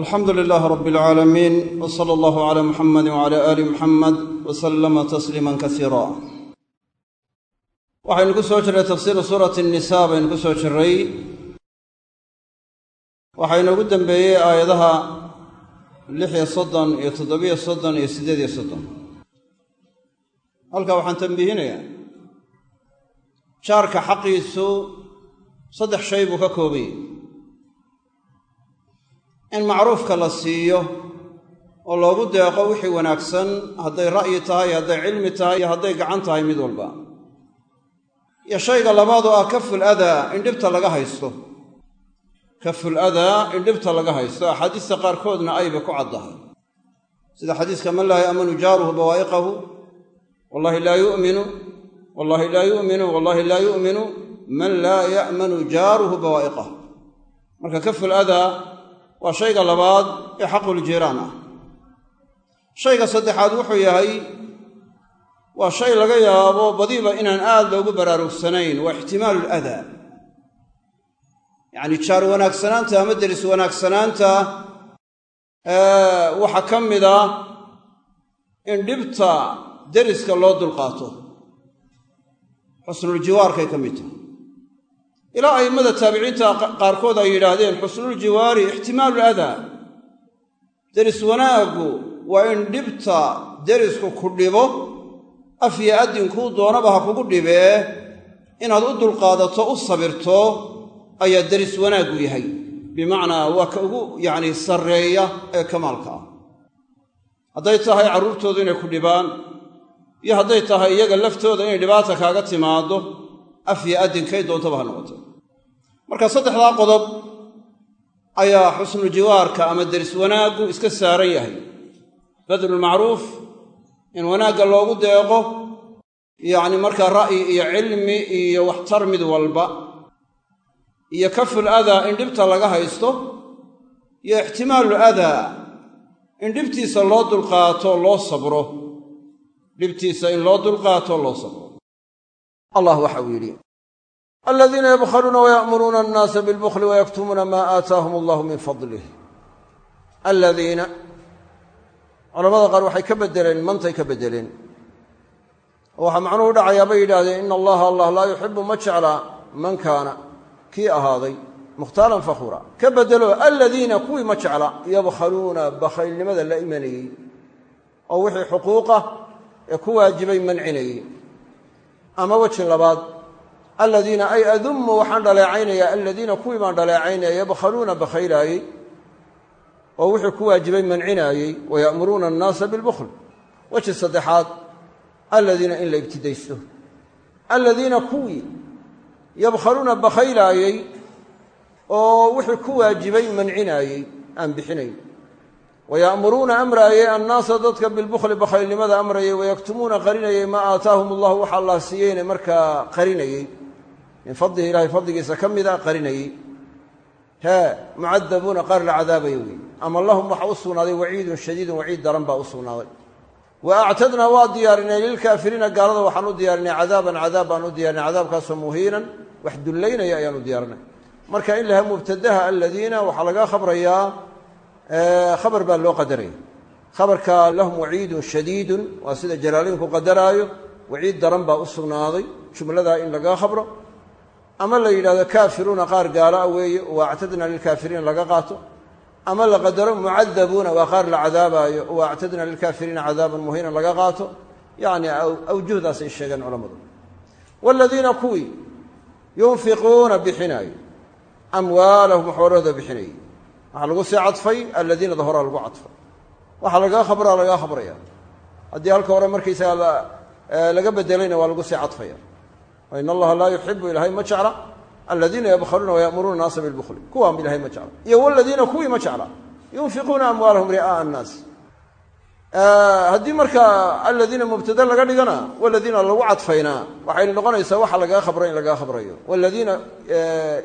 alxamdu lilaahi rab alcaalamiin w sala allahu cala muxamadi wcala aali muxamed wa sallama tasliiman kasiira waxaynu ku soo jirray tafsiiru suurati nisa baynu ku soo jirray waxaa inoogu dembeeyey aayadaha lix iyo soddon iyo toddobiyo soddon iyo siddeed iyo soddon. Halkaa waxaan tambiihinayaa jaarka xaqiisu saddex shay buu ka koobayey in macruufka la siiyo oo loogu deeqo wixii wanaagsan hadday ra'yi tahay hadday cilmi tahay iyo hadday gacan tahay mid walba. Iyo shayga labaadoo ah kaful adaa in dhibta laga haysto. Kaful adaa in dhibta laga haysto. Axaadiista qaarkoodna ayba ku caddahay. Sida xadiiska man laa ya'manu jaaruhu bawaa'iqahu wallahi laa yu'minu wallahi laa yu'minu wallahi laa yu'minu man laa ya'manu jaaruhu bawaa'iqahu. Marka kaful adaa waa shayga labaad ee xaquljiiraan ah. Shayga saddexaad wuxuu yahay waa shay laga yaabo badiba inaan aad loogu baraarugsanayn waa ixtimaalu aladaa yacni jaar wanaagsanaanta ama deris wanaagsanaanta waxaa ka mid a in dhibta deriska loo dulqaato. Xusnuljiwaarkay ka mid tahay ilaa a'immada taabiciinta qaarkood ay yidhaahdeen xusnuljiwaari ixtimaalu adaa deris wanaaggu waa in dhibta derisku ku dhibo af iyo addinkuu doonaba ha kugu dhibee inaad u dulqaadato u sabirto ayaa deris wanaaggu yahay. Bimacnaa waa ka ugu yacni sarreeya ee kamaalka ah. Hadday tahay carruurtoodu inay ku dhibaan iyo hadday tahay iyaga laftooda inay dhibaata kaaga timaaddo af iyo addinkay doontaba ha noqoto marka saddexdaa qodob ayaa xusnu jiwaarka ama deris wanaaggu iska saaran yahay. Badlulmacruuf in wanaagga loogu deeqo yacni markaa ra'yi iyo cilmi iyo waxtar mid walba iyo kaful adaa in dhibta laga haysto iyo ixtimaalul adaa in dhibtiisa loo dulqaato loo sabro. Dhibtiisa in loo dulqaato loo sabro. Allah waxa uu yidhi aladiina yabkhaluuna waya'muruuna annaasa bilbukhli wayaktumuuna maa aataahum allahu min fadlih aladiina culamada qaar waxay ka beddeleen mantay ka beddeleen oo waxaa macnuhu dhacayaa bay yidhaahdeen ina allaha allah laa yuxibu ma jecla man kaana kii ahaaday mukhtaalan fakhuura ka beddelo aladiina kuwii ma jecla yabkhaluuna bakhaylnimada la imanayey oo wixii xuquuqa ee ku waajibay mancinayey ama weji aladiina ay adummu waxaan dhaleecaynayaa aladiina kuwii baan dhaleecaynaya yabkhaluuna bakhaylaayey oo wuxuu ku waajibay mancinaayey waya'muruuna annaasa bilbukhl. Weji saddexaad aladiina in la ibtidaysto. Aladiina kuwii yabkhaluuna bakhaylaayey oo wuxuu ku waajibay mancinaayey aan bixinayn waya'muruuna amraayey annaasa dadka bilbukhli bakhaylnimada amrayey wayaktumuuna qarinayey maa aataahum allahu waxa allah siiyeyne markaa qarinayey min fadlihi ilahay fadligiisa ka mida qarinayey hee mucadabuuna qaar la cadaabaya wey ama lahum waxa u sugnaaday waciidun shadiidun waciid daran baa u sugnaaday. Wa actadnaa waa diyaarinay lilkaafiriina gaalada waxaan u diyaarinay cadaaban cadaab baan u diyaarinay cadaabkaasoo muhiinan wax dullaynaya ayaan u diyaarinay marka in laha mubtadaha aladiina waxaa laga khabrayaa khabar baa loo qadaraya khabarka lahum waciidun shadiidun waa sida jalaaliinku qadaraayo waciid daran baa u sugnaaday jumladaa in laga khabro ama la yidhahdo kaafiruuna qaar gaala a weeye wa actadna lilkaafiriina laga qaato. Ama la qadaro mucadabuuna waa qaar la cadaabaayo wa actadna lilkaafiriina cadaaban muhiinan laga qaato. Yacni awjuhdaasay sheegeen culammadu. Waaladiina kuwii yunfiquuna bixinaayo amwaalahum xoolahooda bixinayay waxaa lagu sii cadfay aladiinada horaa lagu cadfay. Waxaa lagaa khabraa lagaa khabraya haddii halka hore markaysaga laga bedelayna waa lagu sii cadfaya in allaha laa yuxibu ilahay ma jecla aladiina yabkhaluuna wayamuruuna naasa bilbukhli kuwaan ilahay ma jecla iyo waladiina kuwii ma jecla yunfiquuna amwaalahum ri'aaa annaas haddii markaa aladiina mubtada laga dhigana waladiina lagu cadfaynaa waxayna noqonaysaa waxa lagaa khabray in lagaa khabrayo waladiina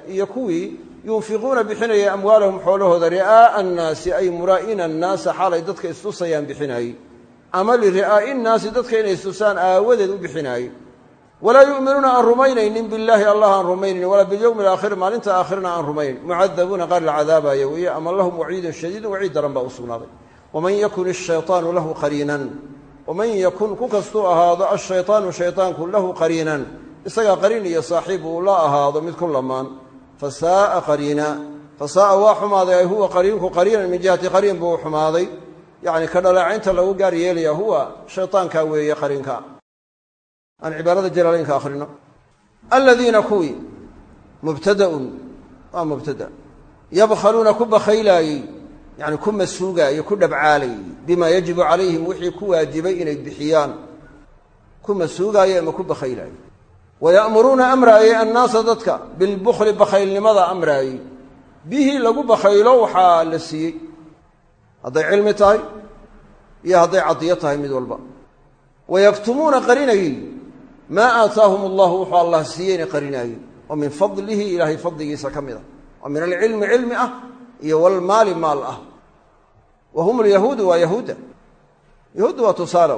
iyo kuwii yunfiquuna bixinaya amwaalahum xoolahooda ri'aaa annaasi ay muraa'ina annaasa xaalay dadka istusayaan bixinaayey ama liri'aa'i nnaasi dadka inay istusaan aawadeed u bixinaayey walaa yu'minuuna aan rumaynaynin billaahi allah aan rumaynayn walaa bilyowmi alaakhiri maalinta aakhirna aan rumaynayn mucadabuuna qaar la cadaabaya weeye ama lahum waciidun shadiidun waciid daran baa u sugnaaday waman yakun ishayطaanu lahu qariinan waman yakun ku kastuu ahaado ashayطaanu shayطaanku lahu qariinan isagaa qariin iyo saaxiib uu la ahaado mid ku lamaan fasaaa qariina fasaaa waa xumaaday ay huwa qariinku qariinan min jihati qariin buu xumaaday yacni ka dhaleecaynta lagu gaar yeelaya huwa shayطaankaa weeye qariinka aan cibaarada jalaalaynka akhrino. Aladiina kuwii mubtadaun waa mubtada. Yabkhaluuna ku bakhaylaayey yani ku masuugaayey ku dhabcaalayey bima yajibu calayhim wixii ku waajibay inay bixiyaan. Ku masuugaayey ama ku bakhaylaayey waya'muruuna amraayey annaasa dadka bilbukhli bakhaylnimada amraayey bihi lagu bakhaylo waxaa la siiyey. Hadday cilmi tahay iyo hadday cadiyo tahay mid walba. Wayaktumuuna qarinayey maa aataahum allahu wuxuu allah siiyeyna qarinaayey oo min fadlihi ilaahay fadligiisa ka mid a oo min alcilmi cilmi ah iyo walmaali maal ah. Wa hum alyahuudu waa yahuudda yahuuddu waa tusaale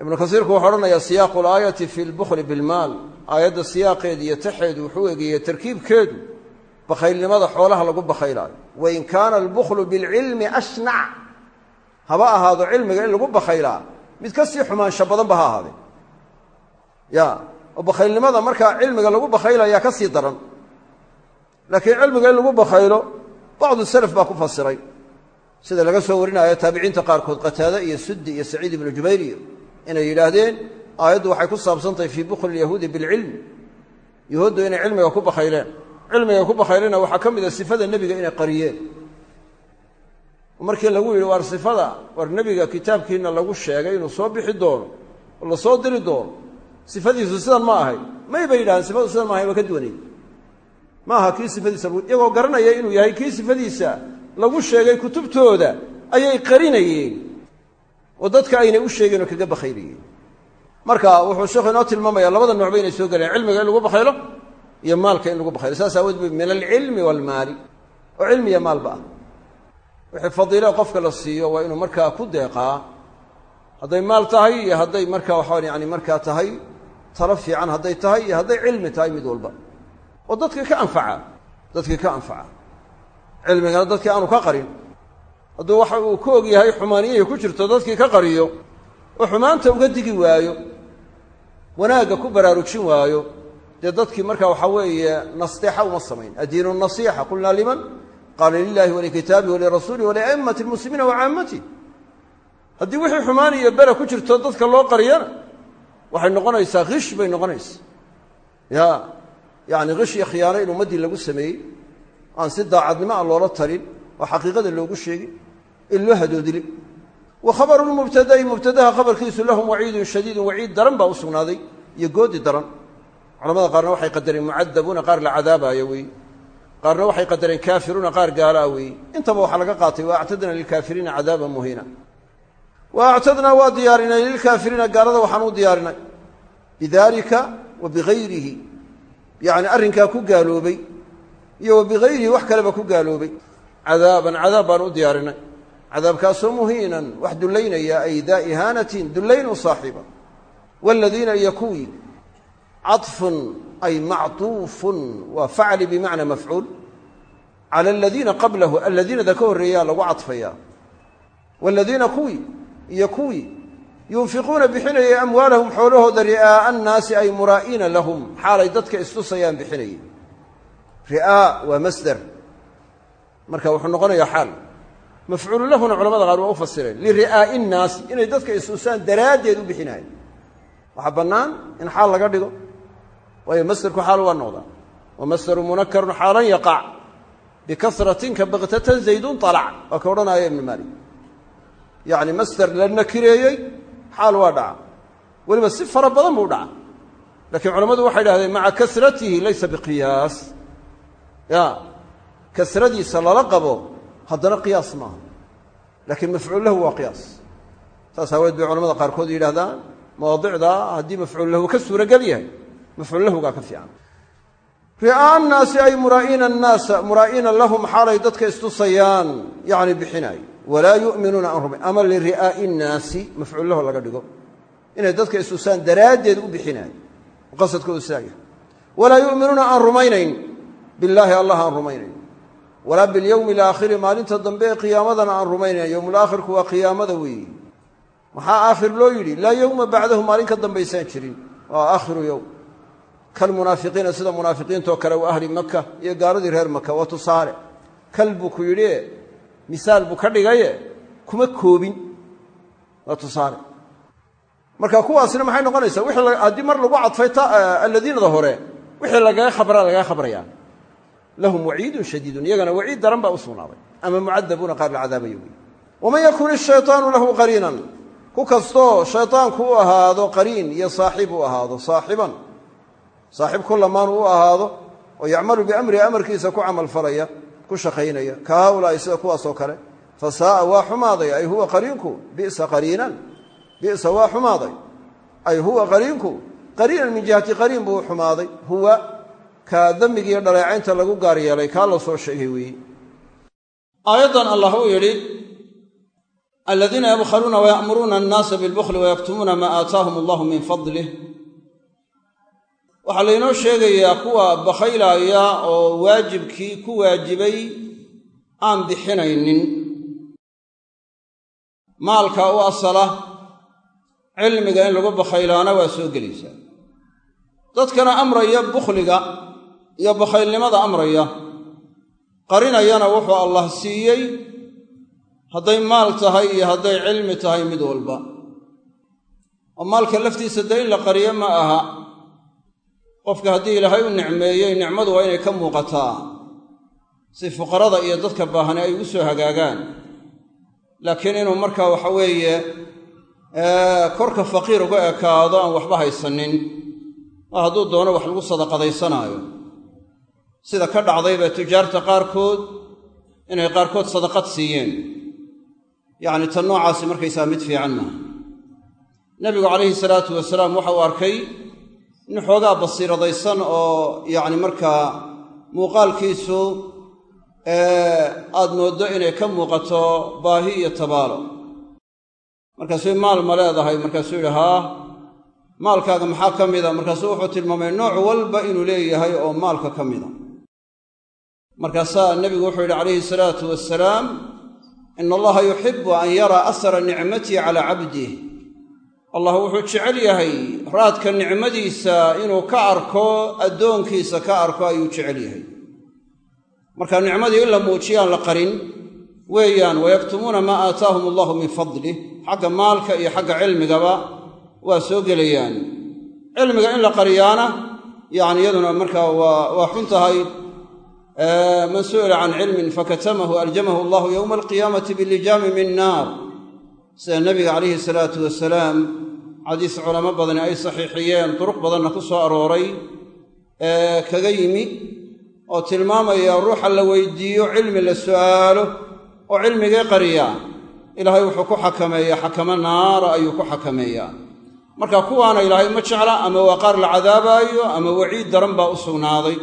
ibnu kasiirku wuxuu odhanayaa siyaaqu alaayati fi lbukhli bilmaal. Aayadda siyaaqeeda iyo taxeedu wuxuu egeeyey tarkiibkeedu bakhaylnimada xoolaha lagu bakhaylaayo. Wain kaana albukhlu bilcilmi ashnac haba ahaado cilmiga in lagu bakhaylaa. Mid ka sii xumaansho badanba ha ahaadee ya bakhaylnimada markaa cilmiga lagu bakhaylayaa ka sii daran. Laakiin cilmiga in lagu bakhaylo bacdu salaf baa ku fasiray. Sida laga soo warinaayo taabiciinta qaarkood qataade iyo suddi iyo saciid ibnu jubayr inay yidhaahdeen aayaddu waxay ku saabsantahay fii bukhli yahuudi bilcilmi yahuuddu inay cilmiga ku bakhayleen cilmiga ku bakhaylena waxaa ka mid a sifada nebiga inay qariyeen. Markii lagu yidhi waar sifada war nebiga kitaabkiina lagu sheegay inuu soo bixi doono oo la soo diri doono sifadiisu sidan ma ahay. May bay yidhahdeen sifadu sidan ma ahay waa ka duwanay ma aha kii sifadiisa iyagoo garanaya inuu yahay kii sifadiisa lagu sheegay kutubtooda ayay qarinayeen. Oo dadka aynay u sheegeen oo kaga bakhayrayeen marka wuxuu sheekhu inoo tilmaamaya labada noocba inay soo geleen cilmiga in lagu bakhaylo iyo maalka in lagu bakhaylo saas aawood bu min alcilmi waalmaali oo cilmi iyo maalba ah. Wixii fadiilo qofka la siiyo waa inuu markaa ku deeqaa hadday maal tahay iyo hadday markaa waxaa yani markaa tahay talo fiican hadday tahay iyo hadday cilmi tahay mid walba. Oo dadkii ka anfaca. Dadkii ka anfaca. Cilmigana dadkii aanu ka qarin. Hadduu waxa uu ka og yahay xumaaniyihii ku jirto dadkii ka qariyo oo xumaanta uga digi waayo wanaagga ku baraarujin waayo dee dadkii markaa waxaa weeye nasteexa uma samayn. Addiinu nasiixa qulnaa liman? Qaala lilaahi walikitaabihi walirasuulihi walia'immati lmuslimiina wa caammati haddii wixii xumaan iyo bere ku jirto dadka loo qariyana waxay noqonaysaa kish bay noqonaysaa ya yacni kish khiyaano in ummaddii lagu sameeyey aan si daacadnimo aan loola talin oo xaqiiqada loogu sheegin in loo hadoodilin. Wa khabaru lmubtada'i mubtadaha khabarkiisu lahum waciidun shadiidun waciid daran baa u sugnaaday iyo goodi daran. Culamada qaarna waxay qadareen mucadabuuna qaar la cadaabaayo weeye qaarna waxay qadareen kaafiruuna qaar gaalaa weeye intaba waxaa laga qaatay wa actadna lilkaafiriina cadaaban muhiina wa actadnaa waa diyaarinay lilkaafiriina gaalada waxaan u diyaarinay. Bidaalika wa bigayrihi yacni arrinkaa ku gaaloobay iyo wa bigayrihi wax kaleba ku gaaloobay. Cadaaban cadaab baan u diyaarinay. Cadaabkaasoo muhiinan wax dullaynaya ay daa ihaanatin dullayn u saaxiiba. Waaladiina iyo kuwii. Caطfun ay macطuufun waa facli bimacna mafcuul. Cala aladiina qablahu aladiinada ka horreeyaa lagu cadfayaa waaladiina kuwii iyo kuwii yunfiquuna bixinayay amwaalahum xoolahooda ri'aa'a annaasi ay muraa'iina lahum xaalay dadka istusayaan bixinayay. Ri'aa waa masder. Marka wuxuu noqonayaa xaal. Mafcuulu lahuna culamada qaar waa u fasireen. Liri'aa'i innaasi inay dadka istusaan daraaddeed u bixinayan waxaa bannaan in xaal laga dhigo. Waayo masderku xaal waa noqdaa wa masderu munakarun xaalan yaqac bikasratin ka baktatan zaydun alac waa ka odhanaya ibnu maalik yacni masder la nakireeyey xaal waa dhaca. Weliba si fara badan buu dhaca. Laakiin culammadu waxay idhahdeen maca kasratihi laysa biqiyaas. Ya kasradiisa lala qabo haddana qiyaas maaha. Laakiin mafcuul lahu waa qiyaas. Saas aaweed bay culamada qaarkood yidhahdaan mawaadicdaa haddii mafcuul lahu ka suuragel yahay mafcuul lahugaa ka fiican. Ri'aa annaasi ay muraa'iina annaasa muraa'iina lahum xaalay dadka istusayaan yacni bixinaay walaa yu'minuuna an rumay ama liri'aa'i innaasi mafcuul laga dhigo. Inay dadka isusaan daraaddeed u bixinaayo. Qasadkoodu sidaa walaa yu'minuuna aan rumaynayn. Billaahi allah aan rumaynayn. Walaa bilyowmi alaakhiri maalinta dambe ee qiyaamadana aan rumaynayn. Yowmulaakhirku waa qiyaamada weeye maxaa aakhir loo yidhi laa yowma bacdahu maalin ka dambaysaan jirin. Waa aakhiru yowm kalmunaafiqiina sida munaafiqiintoo kale wa ahli maka iyo gaaladii reer maka waa tusaale. Kal buu ku yidhi misaal buu ka dhigaye kuma koobin. Waa tusaale. Marka kuwaasina maxay noqonaysaa? Haddii mar lagu cadfay alladiinada hore wixii lagaga khabraa lagaga khabrayaan lahum waciidun shadiidun iyagana waciid daran baa u sugnaaday. Ama mucadabuuna qaar la cadaabayo wey waman yakun ishaytaanu lahu qariinan ku kastoo shaytaanku u ahaado qariin iyo saaxiib u ahaado saaxiban saaxiib ku lamaan u ahaado oo yacmalu biamrihi amarkiisa ku camalfalaya ku shaqaynaya. Ka haulaai sida kuwaasoo kale. Fa saa'a waa xumaaday ay huwa qariinku. Bisa qariinan. Bisa waa xumaaday ay huwa qariinku. Qariinan min jihati qariin buu xumaaday. Huwa kaa dammigiiyo dhaleecaynta lagu gaar yeelay kaa la soo sheegay weeye aayaddan allah uu yidhi aladiina yabkhaluuna waya'muruuna annaasa bilbukhli wayaktumuuna maa aataahum allahu min fadlih waxaa laynoo sheegayaa kuwa bakhaylaya oo waajibkii ku waajibay aan bixinaynin maalka u asala cilmiga in lagu bakhaylaana waa soo gelaysaa dadkana amraya bukhliga iyo bakhaylnimada amraya. Qarinayana wuxuu allah siiyey hadday maal tahay iyo hadday cilmi tahay mid walba. Oo maalka laftiisa in la qariyo ma aha qofka haddii ilaahay u nicmeeyey nicmadu waa inay ka muuqataa. Si fuqarada iyo dadka baahani ay ugu soo hagaagaan. Laakiin inuu markaa waxa weeye korka faqiir uga ekaado aan waxba haysanin. Oo hadduu doono wax lagu sadaqadaysanaayo. Sida ka dhacdayba tujaarta qaarkood inay qaarkood sadaqad siiyeen. Yacni tan noocaasi markaysaa mid fiican maaha. Nebigu calayhi salaatu wasalaam waxa uu arkay nin xoogaa basiiradaysan oo yacni markaa muuqaalkiisu aad mooddo inay ka muuqato baahi iyo tabaalo. Markaasuu maal ma leedahay markaasuu yidhi haa maalkaaga maxaa ka mida? Markaasuu wuxuu tilmaamay nooc walba inuu leeyahay oo maalka ka mida. Markaasaa nebigu wuxuu yidhi calayhi salaatu wasalaam ina allaha yuxibu an yaraa asara nicmatii calaa cabdih allah wuxuu jecel yahay raadka nicmadiisa inuu ka arko addoonkiisa ka arko ayuu jecel yahay. Marka nicmadii in la muujiyaan la qarin weeyaan wayaktumuuna maa aataahum allahu min fadlih xagga maalka iyo xagga cilmigaba waa soo gelayaan. Cilmiga in la qariyaana yacni iyaduna markaa waa xun tahay. Man su'ila can cilmin fakatamahu aljamahu allahu yowma alqiyaamati bilijaami min naar sida nebiga calayhi salaatu wasalaam xadiis culamo badani ay saxiixiyeen duruq badanna ku soo arooray ee kaga yimi oo tilmaamaya ruuxa la weydiiyo cilmi la su'aalo oo cilmigee qariyaa. Ilaahay wuxuu ku xakameeyaa xakamo naara ayuu ku xakameeyaa. Marka kuwaana ilaahay ma jecla ama waa qaar la cadaabaayo ama waciid daran baa u sugnaaday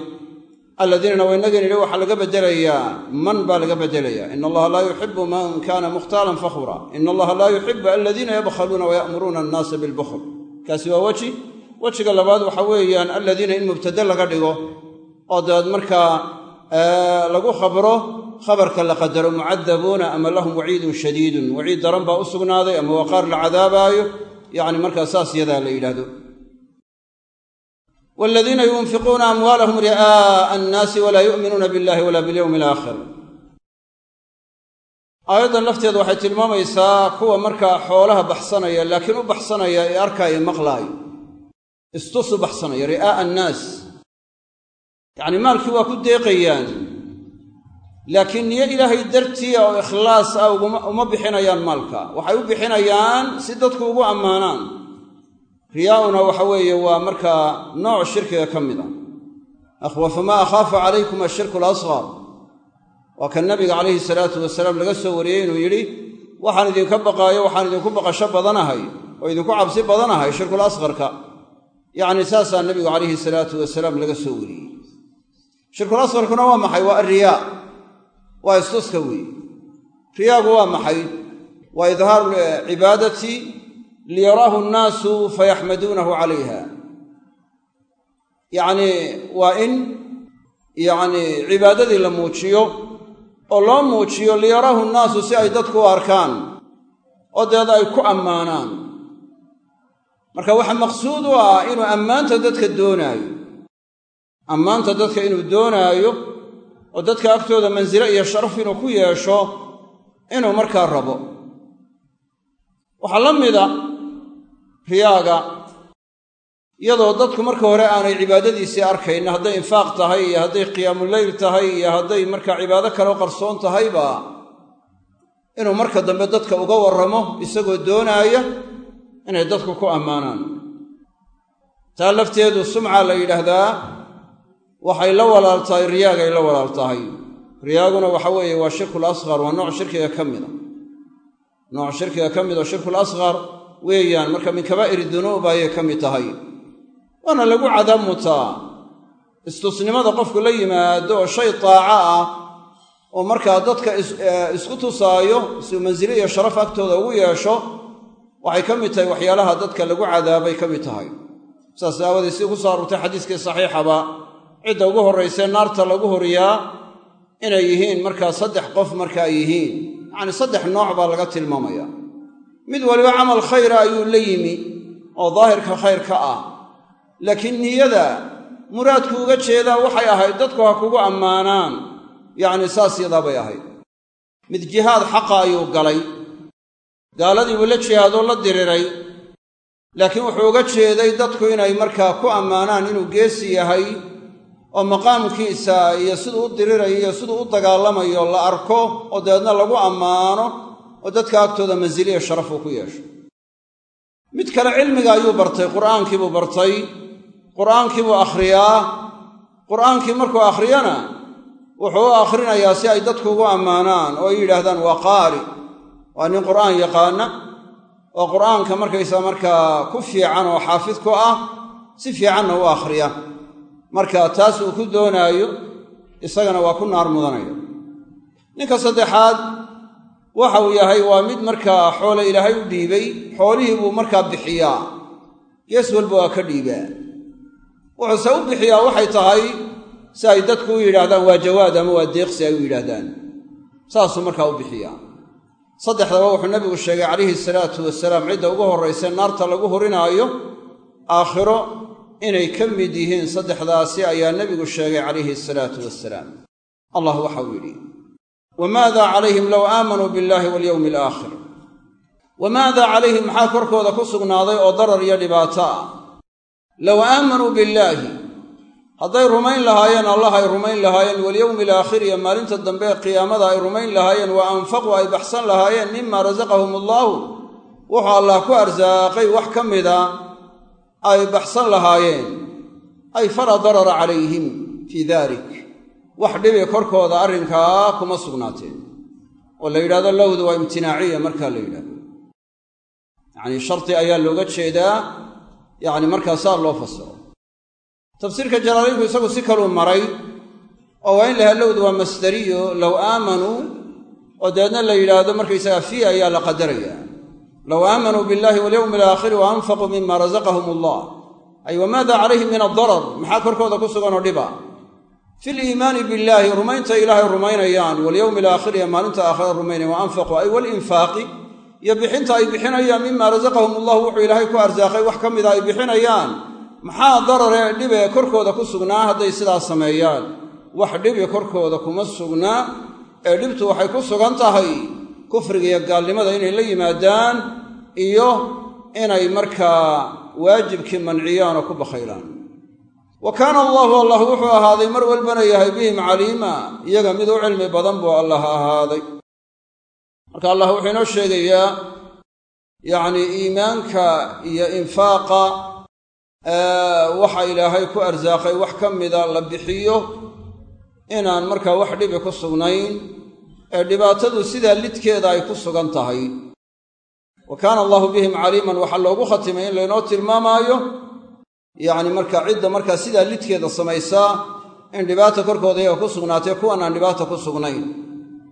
alladiinana waynagin idhi waxaa laga beddelayaa man baa laga beddelayaa ina allaha laa yuxibu man kaana mukhtaalan fakhura. Ina allaha laa yuxibu aladiina yabkhaluuna waya'muruuna annaasa bilbukhl. Kaasi waa weji. Wejiga labaad waxa weeyaan aladiina in mubtade laga dhigo oo dabeed markaa lagu khabro khabarka la qadaro mucadabuuna ama lahum waciidun shadiidun. Waciid daran baa u sugnaaday ama waa qaar la cadaabaayo. Yacni markaa saas yadaa la yidhaahdo waladiina yunfiquuna amwaalahum ri'aa'a annaasi walaa yu'minuuna billahi wala bilyowmi alaakhir aayaddan lafteedu waxay tilmaamaysaa kuwa markaa xoolaha baxsanaya laakiin u baxsanaya ee arkaayo maqlaayo istusu baxsanaya ri'aa'a annaas yacni maalkii waa ku deeqayaan laakiin niyo ilaahay dartiia oo ikhlaas ah uma bixinayaan maalka waxay u bixinayaan si dadku ugu ammaanaan riyaa'una waxa weeye waa markaa nooc shirkiga ka mid a akhwafu maa akhaafu calaykum ashirku alasqar waa kan nabiga calayhi salaatu wasalaam laga soo wariyey inuu yidhi waxaan idinka baqaayo waxaan idinku baqasho badanahay oo idinku cabsi badanahay shirkul asqarka yacni saasaa nabigu calayhi salaatu wasalaam laga soo wariyey. Shirkul waa maxay? Waa alriyaa waa istuska weeye. Riyaagu waa maxay? Waa idhaaru cibaadati liyaraahu nnaasu fayaxmaduunahu calayha. Yacnii waa in yacnii cibaadadii la muujiyo oo loo muujiyo liyaraahu nnaasu si ay dadku u arkaan oo deed ay ku ammaanaan. Marka waxaa maqsuud u ah inuu ammaanta dadka doonaayo. Ammaanta dadka inuu doonaayo oo dadka agtooda mansilo iyo sharaf inuu ku yeesho inuu markaa rabo. Waxaa la mida riyaaga iyadoo dadku marka hore aanay cibaadadiisii arkayn hadday infaaq tahay iyo hadday qiyaamuleyl tahay iyo hadday markaa cibaado kaleo qarsoon tahayba inuu marka dambe dadka uga warramo isagoo doonaaya inay dadku ku ammaanaan. Taa lafteedu sumca la yidhaahdaa waxay la walaal tahay riyaagay la walaal tahay riyaaguna waxa weeye waa shirkul asqar waa nooc shirkiga ka mida nooc shirkiga ka mid oo shirkul asqar weeyaan marka min kabaa'iri dunuub ayay ka mid tahay. Waana lagu cadaab mutaa istusnimada qofku la yimaado oo shay taaco ah oo markaa dadka isku tusaayo siuu mansilo iyo sharaf agtooda ugu yeesho waxay ka mid tahay waxyaalaha dadka lagu cadaabay ka mid tahay. Saas aawadee sidii ku soo xadiiskii saxiixaba cidda ugu horraysee naarta lagu horiyaa inay yihiin markaa saddex qof marka yihiin. Yacni saddex nooc baa laga tilmaamaya mid waliba camal khayra ayuu la yimi oo daahirka khayr ka ah. Laakiin niyada muraadku uga jeedaa waxay ahayd dadku ha kugu ammaanaan. Yacni saas yadaa bay ahayd. Mid jihaad xaqa ayuu galay. Gaaladii buu la jihaadoo la diriray. Laakiin wuxuu uga jeeday dadku inay markaa ku ammaanaan inuu geesi yahay oo maqaamkiisa iyo siduu u dirirayo iyo siduu u dagaalamayo la arko oo dabeedna lagu ammaano oo dadka agtooda mansiliya sharaf uu ku yeesho. Mid kale cilmiga ayuu bartay qur'aankii buu bartay qur'aankii buu akhriyaa. Qur'aankii markuu akhriyana wuxuu u akhrinayaa si ay dadku ugu ammaanaan oo yidhaahdaan waa qaari waa nin qur'aan yaqaana oo qur'aanka markaysa markaa ku fiican oo xaafid ku ah si fiicanna u akhriya. Marka taas uu ku doonaayo isagana waa ku naar mudanaya. Ninka saddexaad waxa uu yahay waa mid markaa xoole ilaahay u dhiibay xoolihii buu markaa bixiyaa. Gees walba waa ka dhiibaa. Wuxuuse u bixiyaa waxay tahay si ay dadku u yidhaahdaan waa jawaad ama waa deeqsi ay u yidhaahdaan. Saasuu markaa u bixiyaa. Saddexdaba wuxuu nabigu sheegay calayhi salaatu wasalaam cidda ugu horrayse naarta lagu horinaayo aakhiro inay ka mid yihiin saddexdaasi ayaa nebigu sheegay calayhi salaatu wasalaam allah waxauu yidhi wamaada calayhim low aamanuu billahi walyowmi alaakhir wamaada calayhim maxaa korkooda ku sugnaaday oo darar iyo dhibaato ah. low aamanuu billaahi hadday rumayn lahaayeen allah ay rumayn lahaayeen walyowmi alaakhir iyo maalinta dambe ee qiyaamada ay rumayn lahaayeen wa anfaquu ay baxsan lahaayeen mima rasaqahum allaahu wuxuu allah ku arsaaqay wax ka mida ay baxsan lahaayeen. ay falaa darara calayhim fii dalik wax dhibi korkooda arrinkaa kuma sugnaateen. Oo la yidhahdo lowda waa imtinaaciya markaa la yidhahdo yacnii shardi ayaa looga jeedaa yacni markaa saa loo fasiro. Tafsiirka jalaaliinku isagu si kaluu maray oo waa in lahaa lowda waa masdariyo low aamanuu oo dabeedna la yidhaahdo markaysaga fii ayaa la qadarayaa low aamanuu billahi walyowmi alaakhiri wa anfaquu mima rasaqahum allah ay wamaada calayhim min addarar? Maxaa korkooda ku suganoo dhiba fi liimaani billaahi rumaynta ilaahay rumaynayaan walyowmi alaakhiri ee maalinta aakhira rumaynayan wa anfaquu ay walinfaaqi iyo bixinta ay bixinayaan mima rasaqahum allahu wuxuu ilaahay ku arsaaqay wax ka mida ay bixinayaan. Maxaa dararee dhibee korkooda ku sugnaa hadday sidaas sameeyaan? Wax dhibi korkooda kuma sugnaa ee dhibtu waxay ku sugan tahay kufriga iyo gaalnimada inay la yimaadaan iyo inay markaa waajibkii manciyaan ku bakhaylaan wa kaana allaahu allah wuxuu ahaaday mar walbana yahay bihim caliima iyaga mid u cilmi badan buu allah ahaaday. Marka allah wuxuu inoo sheegayaa yacnii iimaanka iyo infaaqa waxa ilaahay ku arsaaqay wax ka mida la bixiyo inaan markaa wax dhibi ku sugnayn ee dhibaatadu sidaa lidkeeda ay ku sugan tahay. Wa kaana allaahu bihim caliiman waxaa loogu khatimay in laynoo tilmaamaayo yacni marka cidda markaa sidaa lidkeeda samaysaa in dhibaata korkooda iyaga ku sugnaatee kuwan aan dhibaata ku sugnayn.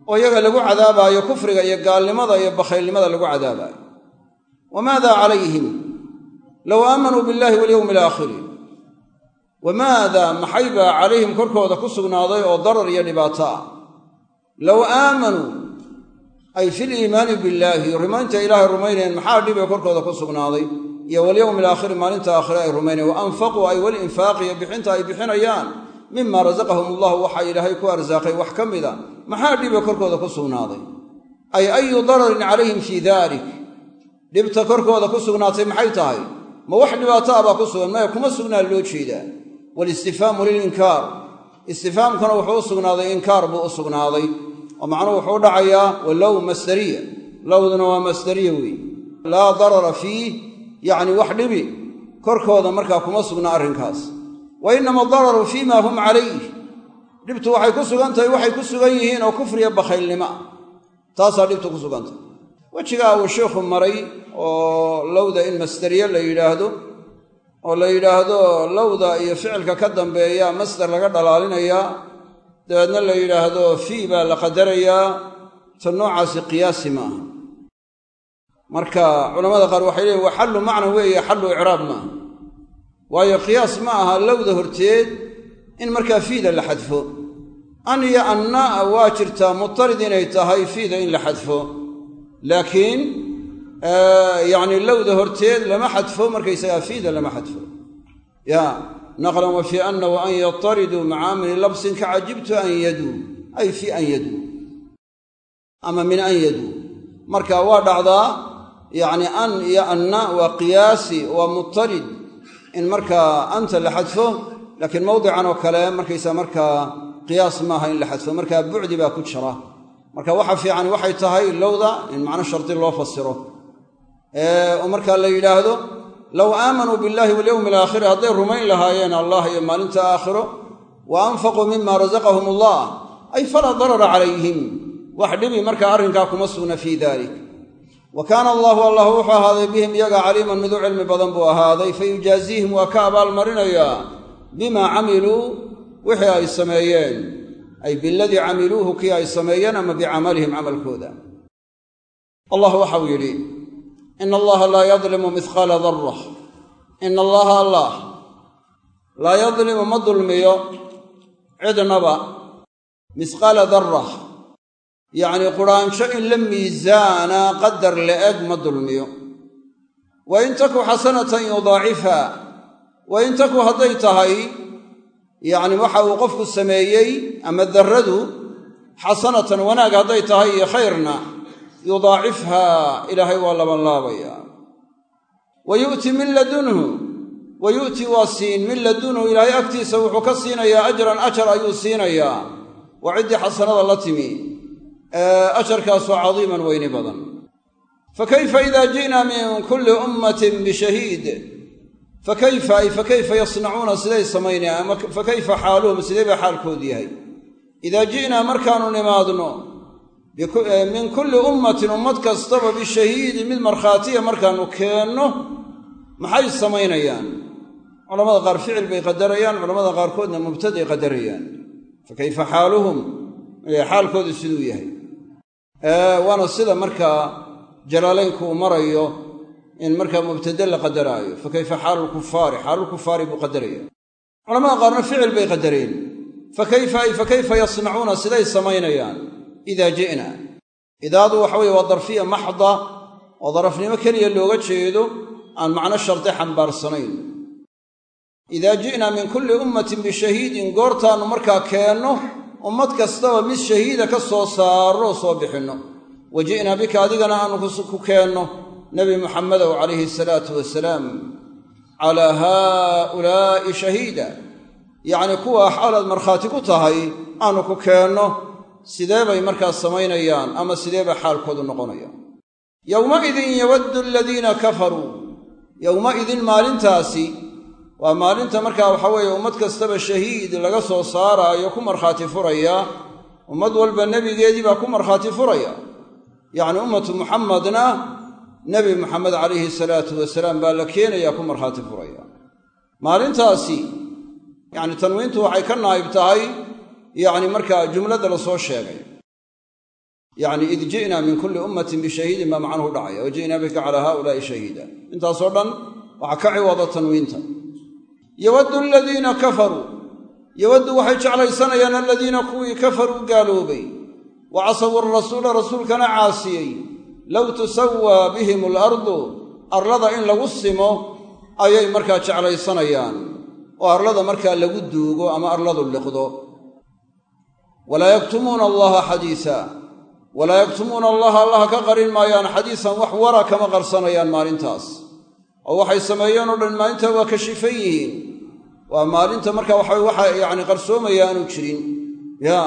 Oo iyaga lagu cadaabaayo kufriga iyo gaalnimada iyo bakhaylnimada lagu cadaabaayo. Wamaada calayhim? Low aamanuu billahi walyowmi alaakhiri wamaada maxay baa calayhim korkooda ku sugnaaday oo darar iyo dhibaato? Ah low aamanuu ay fi liimaani billaahi rumaynta ilaahay rumaynayeen maxaa dhibee korkooda ku sugnaaday iyo walyowmi alaakhiri maalinta aakhire ay rumaynayen wa anfaquu ay weli infaaqiyo bixinta ay bixinayaan. Mima rasaqahum allahu waxaa ilaahay ku arsaaqay wax ka mida. Maxaa dhibe korkooda ku sugnaaday? Ay ayu dararin calayhim fii dalik dhibta korkooda ku sugnaatay maxay tahay? Ma wax dhibaato ah ku sugan maya kuma sugnaa loo jeedaa. Walistifhaamu lilinkaar istifhaamkuna wuxuu u inkaar buu u sugnaaday. Oo macnuhu wuxuu dhacayaa walow masdariya. Lowduna waa masdariya weeye laa darara fiih yacni wax dhibi korkooda markaa kuma sugna arrinkaas. Wa innama dararu fii ma hum calayh dhibtu waxay ku sugan tahay waxay ku sugan yihiin oo kufriya bakhaylnimo. Ah taasaa dhibtu ku sugantahay wejigaa uu sheikhu maray oo lowda in masderiye la yidhaahdo oo la yidhaahdo lowda iyo ficilka ka dambeeya masder laga dhalaalinayaa dabeedna la yidhaahdo fii baa la qadarayaa ta noocaasi qiyaasi ma aha marka culamada qaar waxay leeyiin waa xallu macna weeye xallu icraab maaha waayo qiyaas ma aha lowda horteed in markaa fiida la xadfo. An iyo anna waa jirtaa mutarid inay tahay fiida in la xadfo. Laakiin yacni lowda horteed lama xadfo markaysagaa fiida lama xadfo. Ya naqlan wa fii anna wa an yatariduu maca amni labsin ka cajibtu an yaduu. Ay fii an yaduu. Ama min an yaduu. Marka waa dhacdaa yacni an iyo anna waa qiyaasi waa mutarid. In markaa anta la xadfo laakiin mawdican oo kale markaysa markaa qiyaas maaha in la xadfo. Markaa bucdi baa ku jira. Marka waxa fiican waxay tahay lowda in macno shardi loo fasiro oo markaa la yidhaahdo low aamanuu billahi walyowmi alaakhiri hadday rumayn lahaayeen allah iyo maalinta aakhiro wa anfaquu mima rasaqahum allah ay falaa darara calayhim. Wax dhibi markaa arrinkaa kuma sugna fii dalik wa kaana allahu allah wuxuu ahaaday bihim iyaga caliiman mid u cilmi badan buu ahaaday fayujaaziihim waa ka abaalmarinayaa bimaa camiluu wixii ay sameeyeen. Ay biladii camiluuhu kii ay sameeyeen ama bicamalihim camalkooda. Allah waxau yidhi ina allaha laa yadlimu mihqaala darra ina allaha allah laa yadlimu ma dulmiyo cidnaba mihqaala darra yacnii quraansho in la miisaana qadar la'eg ma dulmiyo. Wa in taku xasanatan yudaacifha wa in taku hadday tahay yacni waxa uu qofku sameeyey ama darradu xasanatan wanaag hadday tahay iyo khayrna yudaacifha ilaahay waa labanlaabayaa wa yu'ti min ladunhu. Wa yu'ti waa siin min ladunhu. Ilaahay agtiisa wuxuu ka siinayaa ajran ajar ayuu siinayaa. Waa ciddii xasanada la timi ajarkaasoo cadiiman weyni badan. Fakayfa ida ji'na min kulli ummatin bishahiid fakayfa ay fakayfa yasnacuuna siday samaynayaan ama fakayfa xaaluhum sidee baa xaalkoodu yahay. Idaa ji'naa markaannu nimaadno min kulli ummatin ummad kastaba bishahiidin mid markhaatiya markaannu keenno maxay samaynayaan? Culamada qaar ficil bay qadarayaan culamada qaarkoodna mubtaday qadarayaan fakayfa xaaluhum? Xaalkoodu siduu yahay waana sida markaa jalaalaynku uu marayo in markaa mubtade la qadaraayo fa kayfa xaalu lkufaari xaalulkufaari buu qadaraya culamada qaarna ficil bay qadareen. Fa kayfa ay fa kayfa yasnacuuna? Siday samaynayaan. Idaa ji'na. Idaadu waxa weye waa darfiya maxda oo darafnimo keliya looga jeedo aan macno shardi xambaarsanayn idaa ji'naa min kulli ummatin bishahiidin goortaannu markaa keenno ummad kastaba mid shahiida ka soo saarro soo bixinno. Wa ji'naa bika adigana aanu ku keenno nebi muxamedow calayhi salaatu wasalaam calaa haaulaa'i shahiida. Yacnii kuwaa xaalaad markhaati ku tahay aanu ku keenno sidee bay markaas samaynayaan ama sidee bay xaalkoodu noqonayaan. Yowmaidin yawaddu aladiina kafaruu. Yowmaidin maalintaasi waa maalinta markaa waxa weeye ummad kastaba shahiid laga soo saaraayo ku markhaati furaya ummad walba nebigeedii baa ku markhaati furaya. Yacni ummatu muxammadna nebi muxamed calayhi salaatu wasalaam baa la keenayaa ku markhaati furaya. Maalintaasi yacni tanwiintu waxay ka naa'ib tahay yacni markaa jumladda la soo sheegay. Yacni id ji'naa min kulli ummatin bishahiidin baa macnuhu dhacaya wa ji'naa bika calaa haaulaa'i shahiida. Intaasoo dhan waxaa ka ciwada tanwiinta yawaddu aladiina kafaruu yawaddu waxay jeclaysanayaan aladiina kuwii kafaruu gaaloobay. Wa casawu arasuula rasuulkana caasiyey. Low tusawaa bihim alardu arlada in lagu simo ayay markaa jeclaysanayaan. Oo arlada markaa lagu duugo ama arladu liqdo. Walaa yaktumuuna allaha xadiisa. Walaa yaktumuuna allaha allaha ka qarin maayaan xadiisan wax wara kama qarsanayaan maalintaas oo waxay sameeyeen oo dhan maalintaa waa kashifan yihiin. Waa maalinta marka waxa waxa yacni qarsoomaya aanu jirin. Ya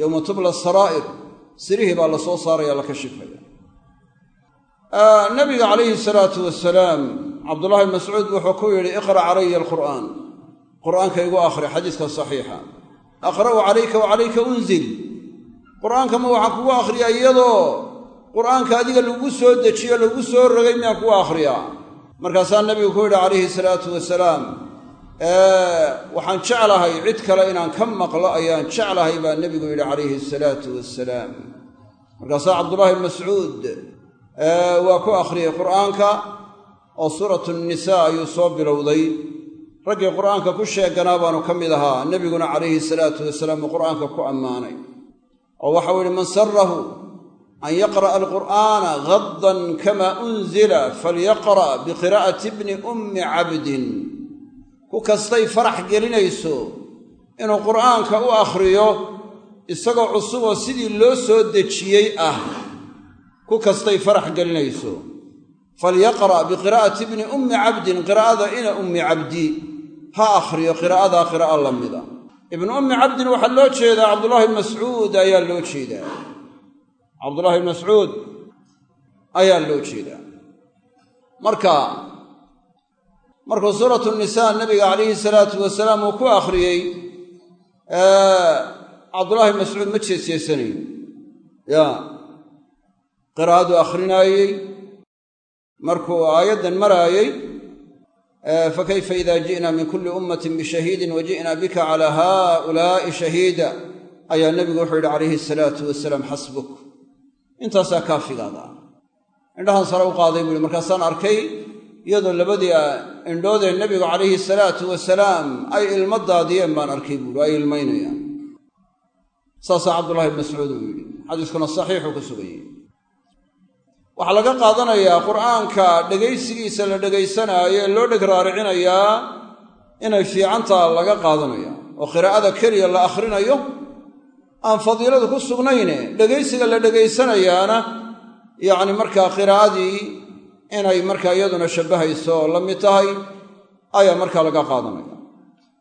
yowma tubla saraa'ir sirihii baa la soo saaraya la kashifaya. Nabiga calayhi salaatu wasalaam cabdullahi mascuud wuxuu ku yidhi iqra' calaya alqur'aan. Qur'aanka igu akhri xadiiska saxiixa. Aqra'u calayka wa calayka unzil. Qur'aanka ma waxaan kugu akhriyaa iyadoo qur'aanka adiga lagu soo dejiyo lagu soo rogay miyaan kugu akhriyaa markaasaa nabigu ku yidhi calayhi salaatu wasalaam waxaan jeclahay cid kale inaan ka maqlo ayaan jeclahay baa nebigu yidhi calayhi salaatu wasalaam. Markaasaa cabdullahi bn mascuud waa ku akhriyey qur'aanka oo suuratu nisaa ayuu soo bilowday. Raggii qur'aanka ku sheeganaa baanu ka mid ahaa. Nebiguna calayhi salaatu wasalaam uu qur'aanka ku ammaanay. Oo waxau yihi man sarahu an yaqra'a alqur'aana gaddan kama unzila falyaqra' biqiraa'ati bni ummi cabdin ku kastay farax gelinayso inuu qur'aanka u akhriyo isagoo cusuboo sidii loo soo dejiyey ah ku kastay farax gelinayso falyaqra' biqiraa'ati bni ummi cabdin qiraa'ada ina ummi cabdi ha akhriyo qiraa'adaa qiraa'a la mida ibnu ummi cabdin waxaa loo jeedaa cabdullaahi mascuud ayaa loo jeedaa cabdullaahi bn mascuud ayaa loo jeedaa. Marka markuu suuratu nisaa nabiga calayhi salaatu wasalaam uu ku akhriyey cabdullaahi bn mascuud ma jeesjeesanayn. Ya qiraa'adu akhrinaayey markuu aayaddan maraayey fakayfa ida ji'na min kulli ummatin bishahiidin wa ji'na bika calaa haaulaa'i shahiida ayaa nebigu wuxuu yidhi calayhi salaatu wasalaam xasbuk intaasaa kaafigaada indhahan sare u qaaday buu yihi markaasaan arkay iyadoo labadii indhoodee nebigu calayhi salaatu wasalaam ay ilmo daadiyeen baan arkay buuhi ay ilmaynayaan. Saasaa cabdullahi bn mascuud uu yidhi xadiiskuna saxiixuu ku suganyey waxaa laga qaadanayaa qur'aanka dhegaysigiisa la dhegaysanaayo ee loo dheg raaricinayaa inay fiicantaa laga qaadanaya oo qiraa'ada keliya la akhrinayo aan fadiiladu ku sugnayne dhegaysiga la dhegaysanayaana yacni markaa qiraa'adii inay markaa iyaduna shabbahayso la mid tahay ayaa markaa laga qaadanaya.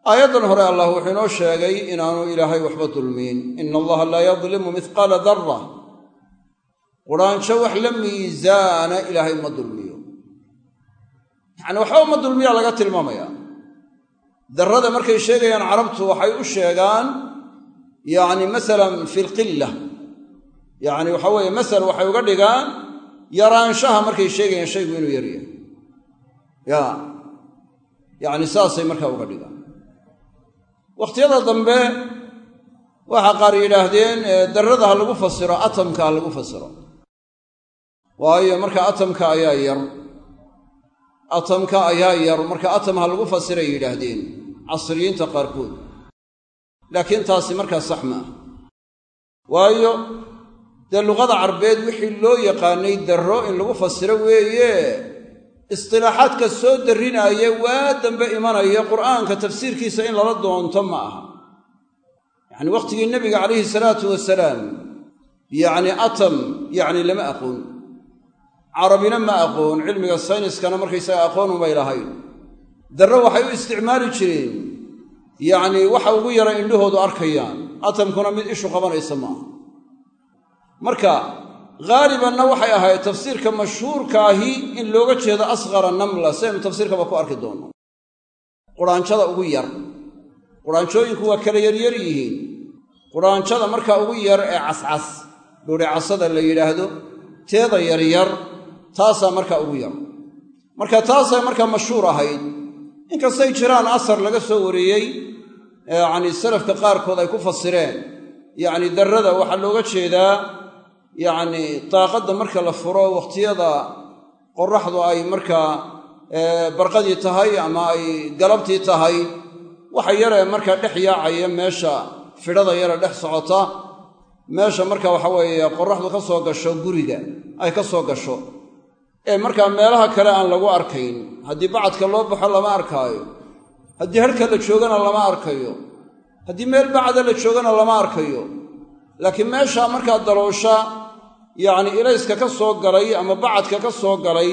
Aayaddan hore allah wuxuu inoo sheegay inaanu ilaahay waxba dulmiin. Ina allaha laa yadlimu mihqaala darra. Quraanjo wax la miisaana ilaahay ma dulmiyo. Yacni waxba ma dulmiyaa laga tilmaamaya. Darrada markay sheegayaan carabtu waxay u sheegaan yacni masalan fi lqilla yacni waxa weeye masal waxay uga dhigaan yaraanshaha markay sheegayaan shaygu inuu yaryahay. Ya. Yacni saasay markaa uga dhigaan. Wakhtiyada dambe waxaa qaar yidhaahdeen darrada ha lagu fasiro atamka ha lagu fasiro. Waayo marka atamka ayaa yar. Atamka ayaa yar. Marka atam ha lagu fasiray yidhaahdeen. Casriyiinta qaarkood laakiin taasi markaa sax ma ah waayo dee luqada carbeed wixii loo yaqaanay darro in lagu fasiro weeye istilaaxaadka soo darrinaaye waa dambe imanaya qur'aanka tafsiirkiisa in lala doonto ma aha. Yacni wakhtigii nebiga calayhi salaatu wasalaam yacni atam yacni lama aqoon. Carabina ma aqoon cilmiga sayniskana markaysaga aqoon umay lahayn. Darro waxay u isticmaali jireen yacni waxa ugu yara indhahoodu arkayaan. Atamkuna mid ishu qabanaysa maaha marka haalibanna waxay ahayd tafsiirka mashhuurka ahi in looga jeedo asqara namla. Sidaynu tafsiirkaba ku arki doonno quraanjada ugu yar. Quraanjooyinku waa kala yaryar yihiin. Quraanjada markaa ugu yar ee cascas dhuuricasada la yidhaahdo teeda yaryar taasaa markaa ugu yar. Marka taasay markaa mashhuur ahayd inkastay jiraan asar laga soo wariyey yacni salafka qaarkood ay ku fasireen. Yacni darrada waxaa looga jeedaa yacnii daaqadda marka la furo wakhtiyada qoraxdu ay markaa barqadii tahay ama ay galabtii tahay waxa yare markaa dhex yaacaya meesha fidhada yare dhex socota. Meesha marka waxa weeye qoraxdu ka soo gasho guriga ay ka soo gasho ee markaa meelaha kale aan lagu arkayn haddii bacadka loo baxo lama arkaayo. Haddii harka la joogana lama arkayo. Haddii meel bacda la joogana lama arkayo. Laakiin meesha markaa daloosha yacni ilayska ka soo galay ama bacadka ka soo galay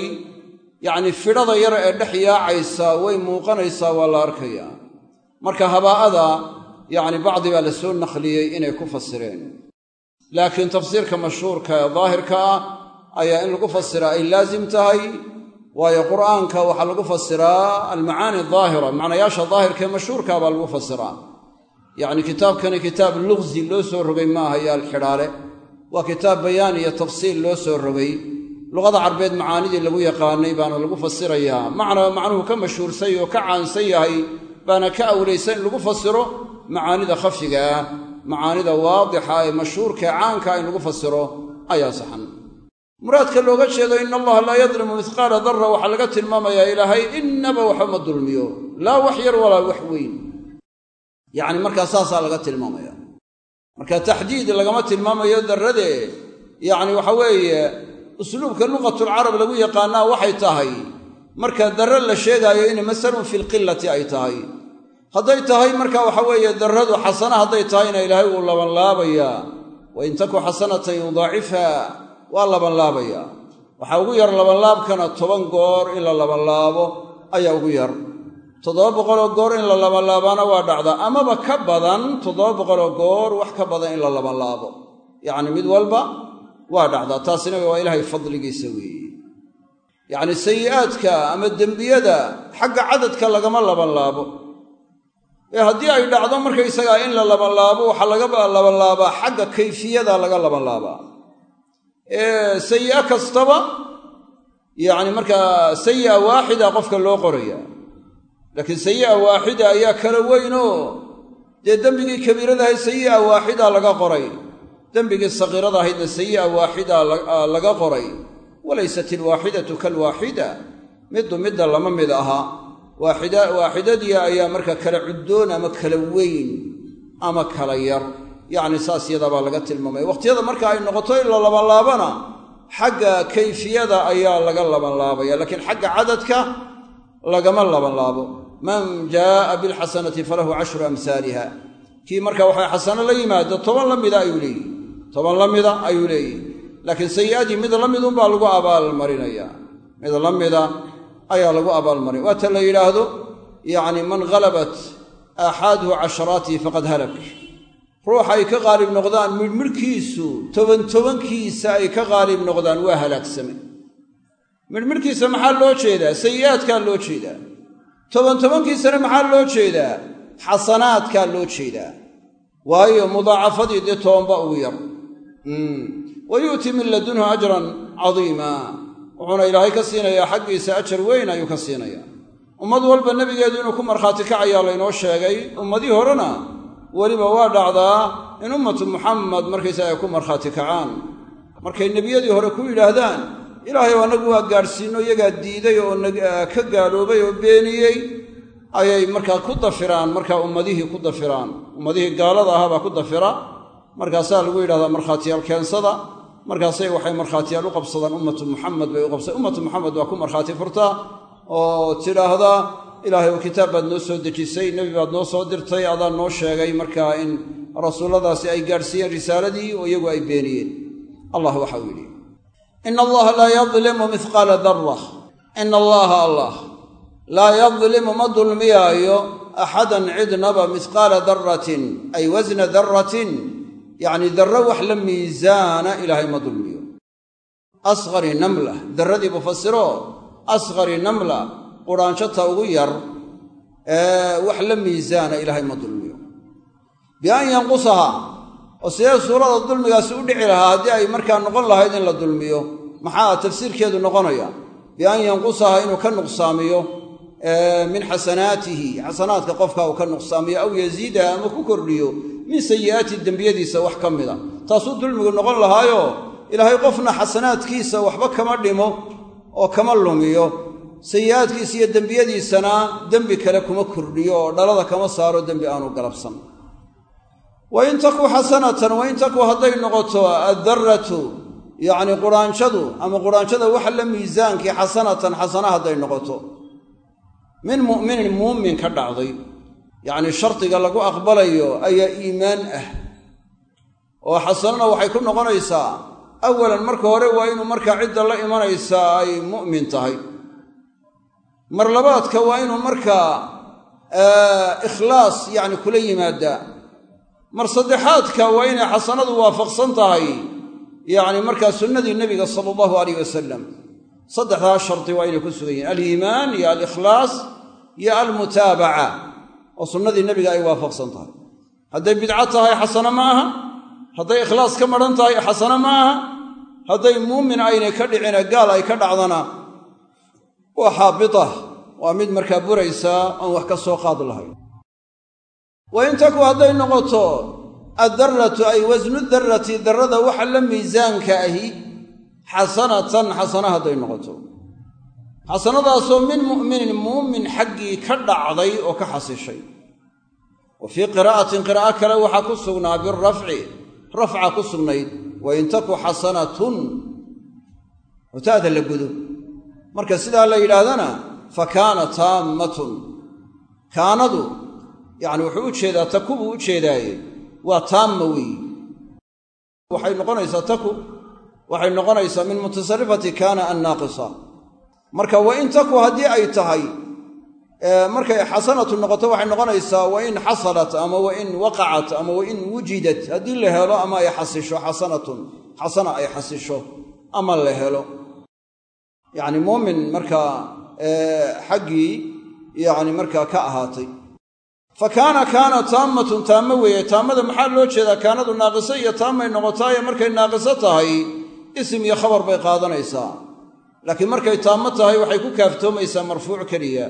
yacni fidhada yar ee dhex yaacaysa way muuqanaysaa waa la arkayaa. Marka habaa'ada yacni bacdi baa la soo naqliyey inay ku fasireen. Laakiin tafsiirka mashhuurka ee daahirka ah ayaa in lagu fasiraa ay laasim tahay waayo qur'aanka waxaa lagu fasiraa almacaani daahira macnayaasha daahirka ee mashhuurka baa lagu fasiraa yacni kitaabkani kitaab luqsi loo soo rogay maaha iyo alxidhaale waa kitaab bayaan iyo tafsiil loo soo rogay. Luqada carbeed macaanidii lagu yaqaanay baana lagu fasirayaa macna macnuhu ka mashhuursay oo ka caansan yahay baana ka awlaysan in lagu fasiro macaanida khafiga ah macaanida waadixa ee mashhuurka ee caanka in lagu fasiro ayaa saxan muraadka looga jeedo in allaha laa yadlimu mihqaala darra waxaa laga tilmaamayaa ilaahay innaba waxba ma dulmiyo laa wax yar walaa wax weyn. Yacni markaa saasaa laga tilmaamaya marka taxdiid lagama tilmaamayo darradee yacni waxa weeye usluubka luqatulcarab lagu yaqaanaa waxay tahay marka darre la sheegaayo in masalun fi lqilati ay tahay. Hadday tahay marka waxa weeye darradu xasana hadday tahayna ilaahay wuu labanlaabayaa wa in taku xasanatan yudaacifha waa labanlaabayaa waxaa ugu yar labanlaabkana toban goor in la labanlaabo ayaa ugu yar. Toddoba boqoloo goor in la labanlaabaana waa dhacdaa amaba ka badan toddoba boqoloo goor wax ka badan in la labanlaabo. Yacni mid walba waa dhacdaa taasina waa ilaahay fadligiisa weeye. Yacni sayi'aadka ama dembiyada xagga cadadka lagama labanlaabo. Ee haddii ay dhacdo markaysagaa in la labanlaabo waxaa laga labanlaabaa xagga kayfiyada laga labanlaabaa sayi'a kastaba yacni markaa sayi'a waaxida qofka loo qoraya. Laakiin sayi'a waaxida ayaa kala weynoo. Dee dembigii kabiiradahay sayi'a waaxida laga qoray. Dembigii sakiirada ahaydna sayi'a waaxida laga qoray. Walaysat ilwaaxidatu kalwaaxida middu midda lama mid aha. Waaxidadii ayaa marka kala cuddoon ama kala weyn ama kala yar yacni saas yadabaa laga tilmaamaya wakhtiyada marka ay noqoto in la labanlaabana xagga kayfiyada ayaa laga labanlaabaya laakiin xagga cadadka lagama labanlaabo. Man jaaa bilxasanati falahu cashru amhaaliha kii marka waxay xasano la yimaado toban la mida ayuu leeyihi toban la mida ayuu leeyihi laakiin sayi'adii mid la midunbaa lagu abaalmarinaya. Mid la mida ayaa lagu abaalmarinaya. Waata la yidhaahdo? Yacni man halabat aaxaaduhu casharaatihi faqad halak ruuxa ay ka qaalib noqdaan midhmidhkiisu toban tobankiisa ay ka qaalib noqdaan waa halaagsame midhmidhkiisa maxaa loo jeedaa? Sayi'aadkaa loo jeedaa. Toban tobankiisana maxaa loo jeedaa? Xasanaadkaa loo jeedaa. Waayo mudaacafadii dee tobanba ugu yar. Wa yu'ti min ladunhu ajran cadiima. Wuxuuna ilaahay ka siinayaa xaggiisa ajar weyn ayuu ka siinayaa. Ummad walba nebigeedu inuu ku markhaati kacayaa laynoo sheegay. Ummadii horena weliba waa dhacdaa in ummatu muxamed markaysa ay ku markhaati kacaan. Markay nebiyadii hore ku yidhaahdaan ilaahay annagu waa gaadhsiinno iyagaa diiday oo ka gaaloobay oo beeniyey ayay markaa ku dafiraan markaa ummadihii ku dafiraan. Ummadihii gaalada ahaabaa ku dafira. Markaasaa lagu yidhahdaa markhaatiyaal keensada. Markaasay waxay markhaatiyaal u qabsadaan ummatu muxamed bay u qabsadaan. Ummatu muxamed waa ku markhaati furtaa oo tidhaahdaa ilaahay oo kitaab baad noo soo dejisay nebi baad noo soo dirtay adaa noo sheegay markaa in rasuulladaasi ay gaadhsiiyeen risaaladii oo iyagu ay beeniyeen. Allah waxau yidhi ina allaha laa yadlimu mihqaala darra ina allaha allah laa yadlimu ma dulmiyaayo axadan cidnaba mihqaala darratin ay wasna darratin yacni darro wax la miisaana ilaahay ma dulmiyo. Asqari namla darradii mufasiro asqari namla quraanshata ugu yar wax la miisaana ilaahay ma dulmiyo. Bian yanqusaha oo sidee suurada dulmigaasi u dhici lahaa haddii ay markaa noqon lahayd in la dulmiyo maxaa tafsiirkeedu noqonaya bian yanqusaha inuu ka nuqsaamiyo min xasanaatihi xasanaadka qofka uu ka nuqsaamiyo aw yaziidaha ama ku kordhiyo min sayi'aati dembiyadiisa wax ka mida. Taasuu dulmigu noqon lahaayo? Ilaahay qofna xasanaadkiisa waxba kama dhimo oo kama lumiyo sayi'aadkiisa iyo dembiyadiisana dembi kale kuma kordhiyo oo dhalada kama saaro dembi aanu galabsan. Wa taku xasanatan wa taku hadday noqoto addarratu yacni quraanjadu ama quraanjada waxa la miisaankii xasanatan xasana hadday noqoto. Min mu'minin muumin ka dhacday yacni shardiga lagu aqbalayo ayaa iimaan ah. Oo xasanana waxay ku noqonaysaa awalan marka hore waa inuu markaa cidda la imanaysaa ay mu'min tahay mar labaadka waa inuu markaa ikhlaas yacni kula yimaadaa mar saddexaadka waa inay xasanadu waafaqsan tahay yacni markaa sunnadii nebiga sala allahu alayh wasalam saddexdaas shardi waa inay ku sugan yihiin aliimaan iyo alikhlaas iyo almutaabaca oo sunnadii nebiga ay waafaqsan tahay. Hadday bidco tahay xasano ma aha. Hadday ikhlaas ka madhan tahay xasano ma aha. Hadday muumin aynay ka dhicine gaal ay ka dhacdana waa xaabita waa mid markaa buraysaa oon wax ka soo qaad lahayn. Wa in taku hadday noqoto addarratu ay wasnu darrati darrada waxa la miisaanka ahi xasanatan xasana hadday noqoto. Xasanadaasoo min mu'minin muumin xaggii ka dhacday oo ka xasishay. Wa fii qiraa'atin qiraa'o kale waxaa ku sugnaa birafci rafca ku sugnayd. Wa in xasanatun hutaada la gudo marka sidaa la yidhaahdana fa kaana taammatun. Kaanadu yacni wuxuu u jeedaa taku buu u jeedaaye. Waa taamma weeyi. Waxay noqonaysaa taku waxay noqonaysaa min mutasarifati kaana annaaqisa. Marka wa in taku haddii ay tahay markay xasanatu noqoto waxay noqonaysaa wa in xasalat ama wa in waqacat ama wa in wujidat. Haddii la helo ama ay xasisho xasanatun xasana ay xasisho ama la helo yacni muumin markaa xaggii yacni markaa ka ahaatay. Fa kaana kaana taammatun taamo weeye. Taamada maxaa loo jeedaa? Kaanadu naaqiso iyo taamay noqotaaye markay naaqiso tahay isim iyo khabar bay qaadanaysaa. Laakiin markay taamo tahay waxay ku kaaftoomaysaa marfuuc keliya.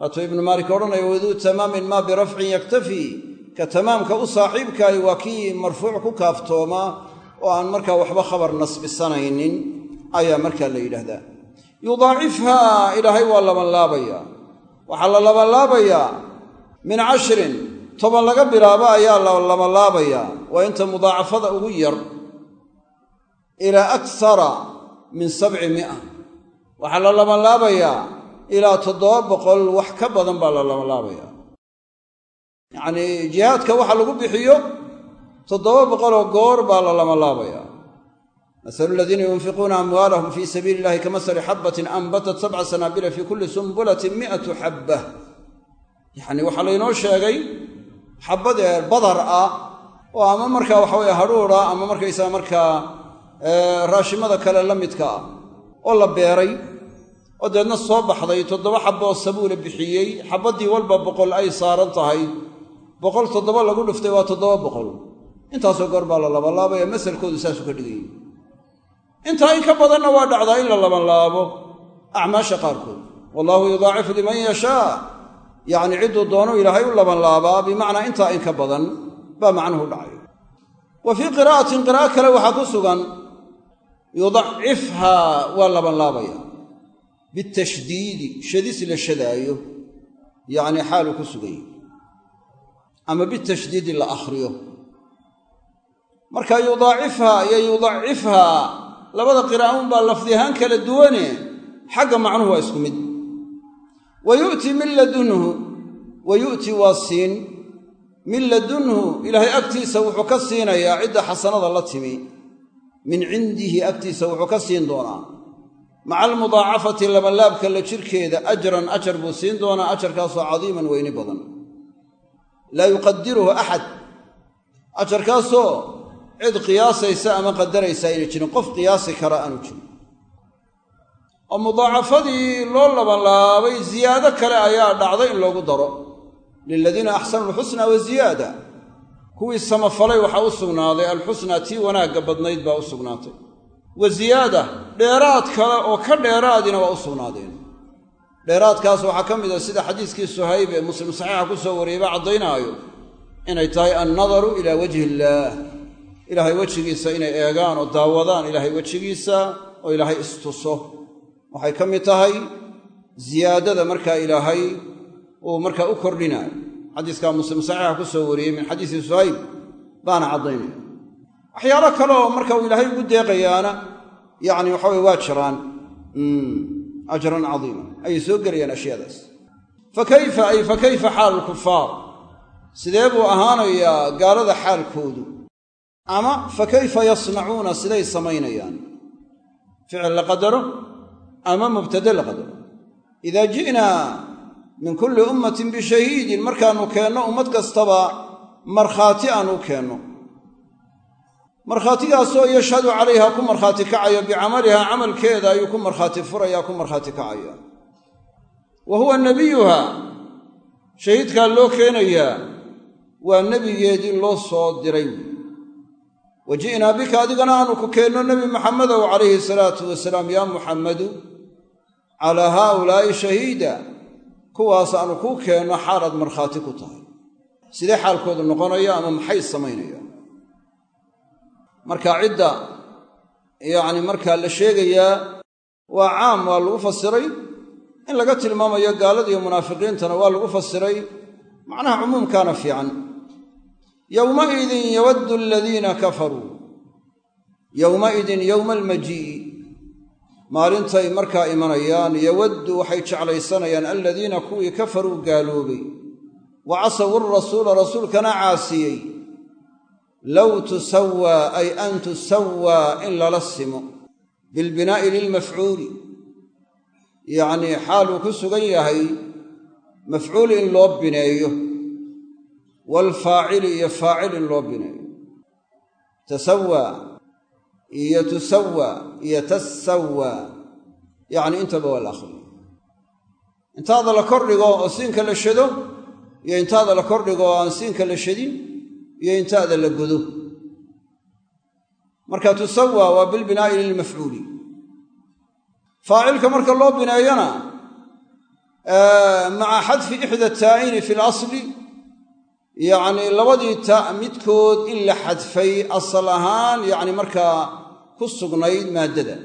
Waatuu ibnu maalik odhanaya waduu tamaamin maa birafcin yaktafii ka tamaamka u saaxiibkaahi waa kii marfuuc ku kaaftoomaa oo aan markaa waxba khabar nasbisanaynin ayaa markaa la yidhaahdaa yudaacifhaa ilaahay waa labanlaabayaa waxaa la labanlaabayaa min cashrin toban laga bilaabo ayaa la labanlaabayaa waa inta mudaacafada ugu yar ilaa aksara min sabci mia waxaa la labanlaabayaa ilaa toddoba boqol wax ka badan baa la labanlaabayaa yacnii jihaadka waxa lagu bixiyo toddoba boqoloo goor baa la labanlaabayaa masalu aladiina yunfiquuna amwaalahum fii sabiili illahi kamasali xabbatin anbatat sabca sanaabila fii kulli sumbulatin mi'atu xabbah yacni waxaa laynoo sheegay xabbad ee badar ah oo ama markaa waxa weye hadhuura ama markaysaga markaa raashimada kale la midka ah oo la beeray oo deedna soo baxday toddoba xaboo sabuula bixiyey xabaddii walba boqol ay saaran tahay boqol toddoba lagu dhuftay waa toddoba boqol. Intaasoo goor baa la saasuu ka dhigayay intaa in ka badanna waa dhacdaa in la labanlaabo acmaasha qaarkood. Wallaahu yudaacifu liman yashaa. Yacni cidduu doonu ilaahay u labanlaabaa bimacnaa intaa in ka badan baa macnuhu dhacay. Wa fii qiraa'atin qiraa'o kale waxaa ku sugan yudacifhaa waa labanlaabaya. Bitashdiidi shadis la shadaayo yacni xaaluu ku suganyay ama bitashdiidi la akhriyo. Marka yudaacifhaa iyo yudacifhaa labada qiraa'uun baa lafdi ahaan kala duwane xagga macnuhu waa isku mid. Wa yu'ti min ladunhu wa waa siin. Min ladunhu ilaahay agtiisa wuxuu ka siinayaa cidda xasanada la timi. Min cindihi agtiisa wuxuu ka siin doonaa. Maca almudaacafati labanlaabka la jirkeeda ajran ajar buu siin doonaa ajarkaasoo cadiiman weyni badan. Laa yuqadiruhu axad ajarkaasoo cid qiyaasaysa ama qadaraysa ayna jirin qof qiyaasi kara aanu jirin. Oo mudaacafadii loo labanlaabay ziyaado kale ayaa dhacday in loogu daro. Liladiina axsanu alxusna wa ziyaada. Kuwii samafalay waxaa u sugnaaday alxusnaa tii wanaagga badnayd baa u sugnaatay. Wa ziyaada dheeraad kale oo ka dheeraadina waa u sugnaadeen. Dheeraadkaas waxaa ka mid a sida xadiiskii suhayb ee muslim saxiixa ku soo wariyeyba caddaynaayo inay tahay annadaru ilaa wajhi illaah ilaahay wejigiisa inay eegaan oo daawadaan ilaahay wejigiisa oo ilaahay istuso. Waxay ka mid tahay ziyaadada markaa ilaahay uu markaa u kordhinaayo xadiiskaa muslim saxiixa ku soo wariyey min xadiisi suhayb baana caddaynaya. Waxyaalo kale oo marka uu ilaahay ugu deeqayaana yacni waxa weye waa jiraan ajran cadiima ayay soo gelayaan ashyaadaas fa kayfa ay fa kayfa xaalu lkufaar sidee buu ahaanayaa gaalada xaalkoodu ama fa kayfa yasnacuuna siday samaynayaan. Ficil la qadaro ama mubtade la qadaro. Idaa ji'naa min kulli ummatin bishahiidin markaannu keenno ummad kastaba markhaati aan u keenno. Markhaatigaasoo yashhadu calayha ku markhaati kacayo bicamaliha camalkeeda ayuu ku markhaati furaya ku markhaati kacaya wa huwa nebiyuha shahiidkaa loo keenayaa waa nebigeedii loo soo diray wa ji'naa bika adigana aanu ku keenno nebi maxamedow calayhi salaatu wasalaam yaa muxammadu calaa haaulaa'i shahiida kuwaas aanu kuu keenno xaalaad markhaati ku tahay. Sidee xaalkoodu noqonaya ama maxay samaynayaan marka cidda yacni markaa la sheegayaa waa caam waa lagu fasiray. In laga tilmaamayo gaalada iyo munaafiqiintana waa lagu fasiray. Macnaha cumuumkaana fiican yowmaidin yawaddu aladiina kafaruu yowmaidin yowma almajii'i maalintay markaa imanayaan yawaddu waxay jeclaysanayaan aladiina kuwii kafaruu gaaloobay wa casawu rasuula rasuulkana caasiyey low tusawaa ay an tusawaa in lala simo bilbinaa'i lilmafcuuli yacnii xaaluu ku sugan yahay mafcuul in loo bineeyo waalfaacili iyo faacil in loo bineeyo tasawaa iyo tusawaa iyo tasawaa yacni intaba waa la akhriyo intaada la kordhigo oo siinka la shado iyo intaada la kordhigo oo aan siinka la shadin iyo intaada la godo marka tusawaa waa bilbinaa'i lilmafcuuli faacilka marka loo bineeyona maca xadfi ixda taa'ini fi lasli yacnii labadii ta midkood in la xadfay asal ahaan yacni markaa ku sugnayd maaddada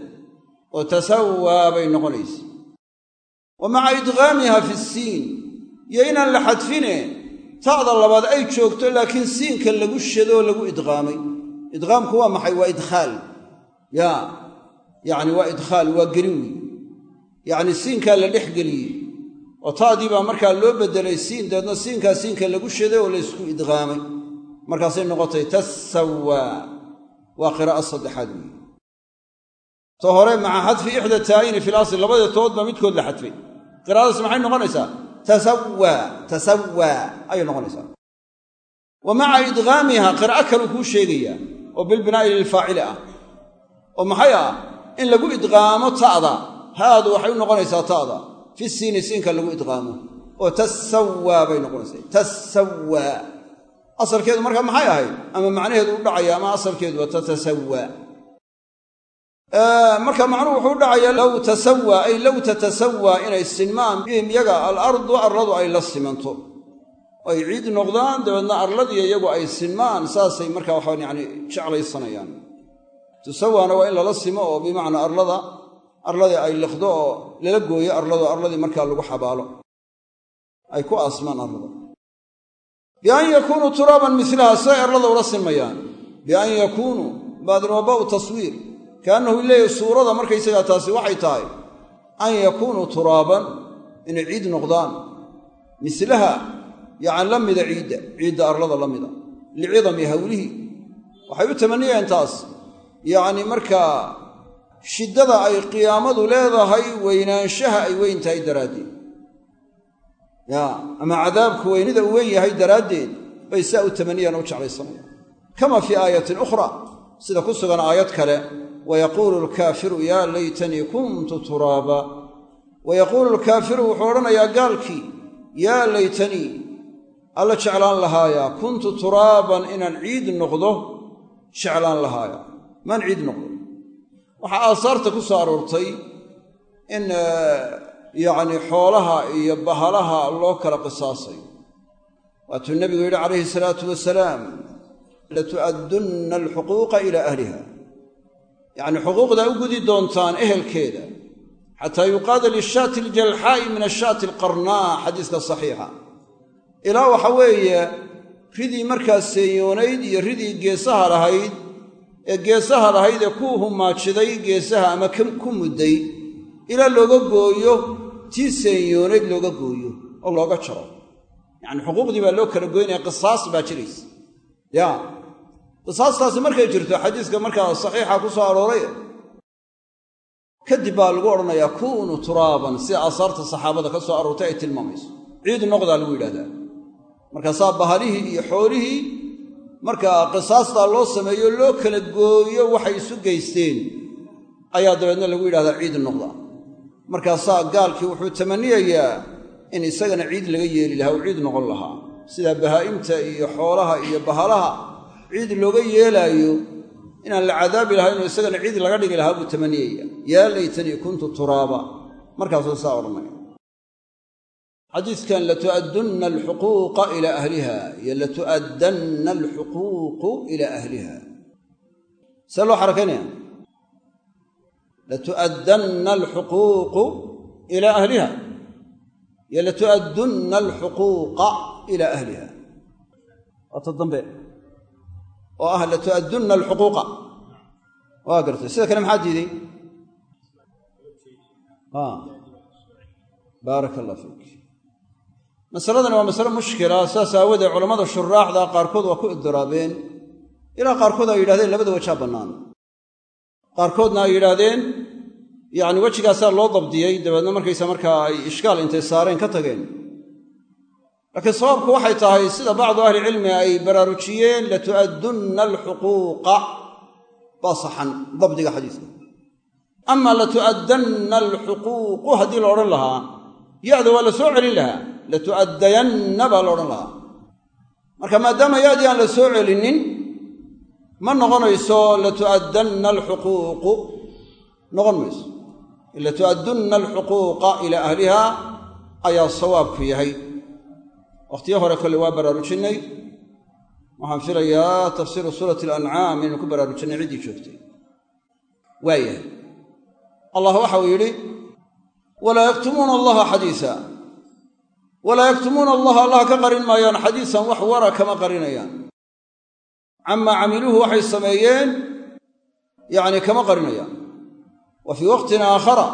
oo tasawaa bay noqonaysa. Wa maca idgaamiha fi siin iyo inaan la xadfine ta'da labaad ay joogto laakiin siinka lagu shadoo lagu idqaamay idqaamku waa maxay? Waa idkhaal. Ya yacni waa idkhaal waa gelin wey yacni siinkaa la dhex geliyey oo taadii baa markaa loo beddelay siin dabeedna siinkaa siinka lagu shaday oo laysku idqaamay. Markaasay noqotay tasawaa waa qiraa'o saddexaad weeye ta hore maca xadfi ixda taa'ini fil asli labadee toodba midkood la xadfay. Qiraa'adaas maxay noqonaysaa? Tasawaa tasawaa ayay noqonaysaa. Wa maca idgaamiha qiraa'o kaluu kuu sheegayaa oo bilbinaa'i lilfaacili ah. Oo maxay ah? In lagu idqaamo ta'da. Haadu waxay u noqonaysaa ta'da fi siini siinka lagu idqaamo oo tasawaa bay noqonaysaa tasawaa asalkeedu markaa maxay ahayd ama macnaheedu u dhacaya ama asalkeedu waa tatasawaa marka macnuhu wuxuu u dhacayaa low tasawaa ay low tatasawaa inay sinmaan bihim yaga alardu arladu ay la simanto ay ciid noqdaan dabeedna arladiiyo iyagu ay sinmaan saasay markaa waxaan yani jeclaysanayaan tusawaana waa in lala simo oo bimacnaa arlada arladii ay liqdo oo lala gooyo arlado arladii markaa lagu xabaalo. Ay ku aasmaan arlada bian yakuunuu turaaban milaha siday arlada ula sinmayaan bian yakuunuu baadin waa ba'u taswiir. Kaannahu leeyahy suurada markaysagaa taasi waxay tahay an yakuunuu turaaban inay ciid noqdaan. Mislaha yacani la mida ciidda ciidda arlada la mida. Licidami hawlihi. Waxay u tamaniyeen taas yacni markaa shiddada ay qiyaamadu leedahay weynaanshaha ay weyn tahay daraaddeed. Ya ama cadaabku weynida uu weyn yahay daraaddeed bay saa u tamaniyaan u jeclaysanayaan kama fii aayatin ukhra sida ku sugan aayad kale wayaquulu alkaafiru yaa laytanii kuntu turaaba. Wayaquulu alkaafiru wuxuu odhanayaa gaalkii yaa laytanii alla jeclaan lahaaya kuntu turaaban inaan ciid noqdo jeclaan lahaaya. Maan ciid noqdo waxaa aasaarta ku soo aroortay in yacni xoolaha iyo bahalaha loo kala qisaasayo waatuu nebigu yidhi calayhi salaatu wasalaam latu'addunna alxuquuqa ilaa ahliha. Yacni xuquuqdaa u gudi doontaan ehelkeeda. Xataa yuqaada lishaati aljalxaa'i min ashaati alqarnaa xadiiska saxiixa. Ilaa waxa weeye ridii markaas seeyoonayd iyo ridii geesaha lahayd ee geesaha lahayd ee ku humaajiday geesaha ama ku mudday ilaa looga gooyo tii seeyoonayd looga gooyo oo looga jaro. Yacni xuquuqdii baa loo kala goynaya qisaas baa jiraysa ya qisaastaasi markay jirto xadiiska markaa saxiixa ku soo arooray kadib baa lagu odhanayaa kuunu turaaban sida aasaarta saxaabada ka soo aroortay ay tilmaamayso. Ciid noqdaa lagu yidhahdaa markaasaa bahalihii iyo xoolihii markaa qisaastaa loo sameeyo loo kala gooyo waxay isu geysteen. Ayaa dabeedna lagu yidhahdaa ciid noqda. Markaasaa gaalkii wuxuu tamaniyayaa in isagana ciid laga yeeli lahaa uu ciid noqon lahaa. Sidaa bahaa'imta iyo xoolaha iyo bahalaha ciid looga yeelaayo inaan la cadaabi lahaa inuu isagana ciid laga dhigi lahaa buu tamaniyaya yaa laytanii kuntu turaaba. Markaasuu saa odhanaya xadiidkan latu'addunna alxuquuqa ilaa ahliha iyo latu'addanna alxuquuqu ilaa ahliha see loo xarakaynaya? Latu'addanna alxuquuqu ilaa ahliha iyo latu'addunna alxuquuqa ilaa ahliha waata dambe oo ah latu'addunna alxuquuqa waa gartay. Sida kale maxaa diiday? Baaraka allah fiik masaladani waa masale mushkila saas aawoodee culammada shuraaxda qaarkood waa ku idiraabeen ilaa qaarkood ay yidhahdeen labada wajaa bannaan qaarkoodna ay yidhaahdeen yacni wejigaasaa loo dabdiyey dabeedna markaysa markaa ay ishkaal intay saareen ka tageen. Laakiin sababku waxay tahay sida bacdu ahlicilmi ay baraarujiyeen latu'addunna alxuquuqa. Baa saxan dabdiga xadiiska. Ama latu'addanna alxuquuqu haddii la odhan lahaa ya-da waa la soo celin lahaa latu'addayanna baa la odhan lahaa. Marka maadaama ya-dii aan la soo celinin ma noqonayso latu'addanna alxuquuqu noqon mayso. Latu'addunna alxuquuqa ilaa ahliha ayaa sawaabku yahay. Wakhtiyo hore kolle waa baraarujinnay. Waxaan filayaa tafsiiru suurati alancaam inaynu ku baraarujinnay ciddii joogtay. Waayahay allah waxau yidhi walaa yaktumuuna allaha xadiisa walaa yaktumuuna allaha allah ka qarin maayaan xadiisan wax wara kama qarinayaan. Camaa camiluuhu waxay sameeyeen yacni kama qarinayaan. Wa fii waqtin aakhara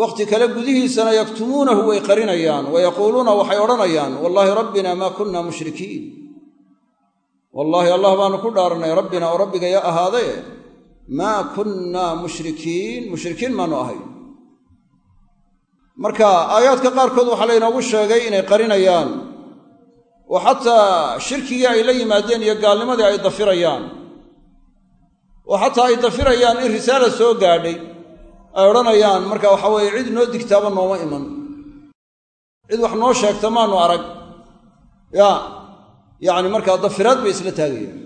waqti kale gudihiisana yaktumuunahu way qarinayaan wa yaquuluuna waxay odhanayaan wallaahi rabbina maa kunna mushrikiin. Wallaahi allah baanu ku dhaarannay rabbina oo rabbiga ya ahaadaye maa kunnaa mushrikiin. Mushrikiin maanu ahayn marka aayaadka qaarkood waxaa laynoogu sheegay inay qarinayaan. Oo xataa shirkigii ay la yimaadeen iyo gaalnimadii ay dafirayaan. Oo xataa ay dafirayaan in risaala soo gaadhay ay odhanayaan marka waxa weeye cid noo digtaaba nooma iman. Cid wax noo sheegta maanu arag. Ya yacni markaa dafiraad bay isla taagayaan.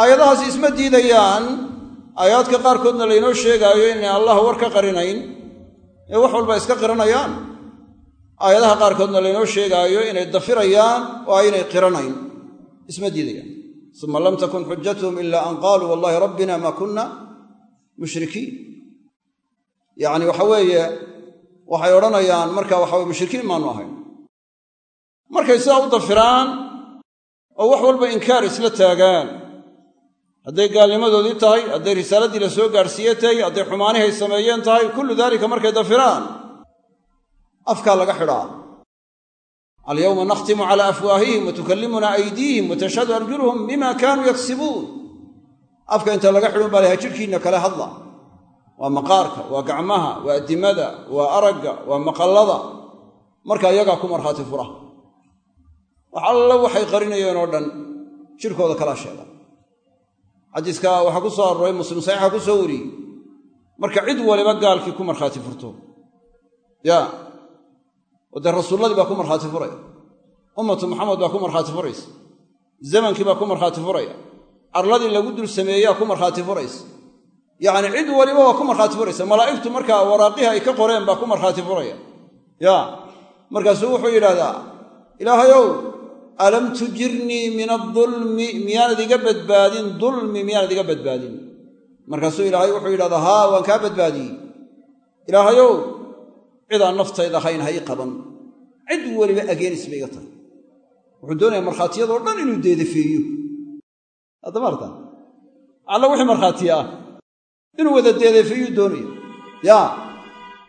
Aayadahaasi isma diidayaan aayaadka qaarkoodna laynoo sheegaayo inay allah war ka qarinayn ee wax walba iska qiranayaan. Aayadaha qaarkoodna laynoo sheegaayo inay dafirayaan oo aynay qiranayn isma diidayaan. Suma lam takun xujatuhum ila an qaaluu wallahi rabbina maa kunna mushrikiin. Yacni waxa weeye waxay odhanayaan marka waxa weye mushrikiin maanu ahayn. Markay sidaa u dafiraan oo wax walba inkaar isla taagaan hadday gaalnimadoodii tahay hadday risaaladii la soo gaadhsiiye tahay hadday xumaanihay sameeyeen tahay kullu daalika markay dafiraan afkaa laga xidhaa. Alyawma nakhtimu calaa afwaahihim wa tukallimuna aydiihim wa tashhadu arjuluhum bima kaanuu yaksibuun afka inta laga xidhun baa lahay jidhkiinna kale hadla. Waa maqaarka waa gacmaha waa addimada waa aragga waa maqallada. Marka iyagaa ku markhaati fura. Wax alla waxay qarinayeen oo dhan jidhkooda kalaa sheega xadiiska waxaa ku soo arooray muslim saxiixa ku soo wariyey. Marka cid waliba gaalkii ku markhaati furto. Ya. Oo dee rasuulladii baa ku markhaati furaya ummatu maxamed baa ku markhaati furaysa. Zamankii baa ku markhaati furaya. Arladii lagu dul sameeyaa ku markhaati furaysa. Yacni cid waliba waa ku markhaati furaysa. Malaa'igtu markaa waraaqihii ay ka qoreen baa ku markhaati furaya. Ya. Markaasuu wuxuu yidhahdaa ilaahayow alam tujirnii min adulmi miyaanad iga badbaadin dulmi miyaanad iga badbaadin markaasuu ilaahay wuxuu yidhahdaa haa waan kaa badbaadiyey ilaahayow cidaan naftayda ahayn ha ii qaban cid weliba ageenis bay iga tahay wuxuu doonayaa markhaatiyadoo dhan inuu deedafeeyo addamarta alla wixii markhaatiye ah inuu wada deedafeeyuu doonaya yaa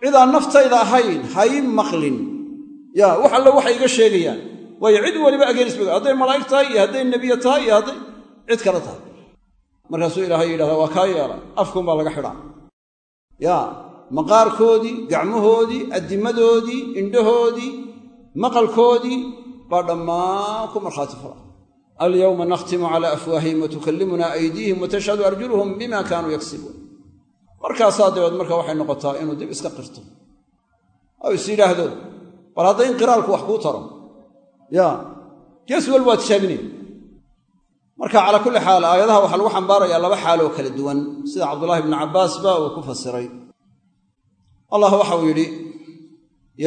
cidaan naftayda ahayn ha ii maqlin yaa wax alle waxay iga sheegayaan waayo cid weliba ageenis bay hadday malaa'ig tahay iyo hadday nebiye tahay iyo hadday cid kale tahay. Markaasuu ilaahay yidhahdaa waa kaa yeela afkuunbaa laga xidhaa. Yaa maqaarkoodii gacmahoodii addimadoodii indhahoodii maqalkoodii baa dhammaan ku markhaati fala alyowma nakhtimu calaa afwaahihim wa tukallimunaa aydiihim wa tashhadu arjuluhum bima kaanuu yaksibuun. Markaasaa dabeed marka waxay noqotaa inuu dib iska qirto. Oo is yidhaahdo bal hadda inqiraalku wax kuu taro yaa gees walba waa tishaabinaya marka calaa kulli xaal aayadaha waxaa lagu xambaarayaa laba xaaloo kala duwan. Sida cabdullaahi bnu cabbaas ba uu ku fasiray. Allah waxau yidhi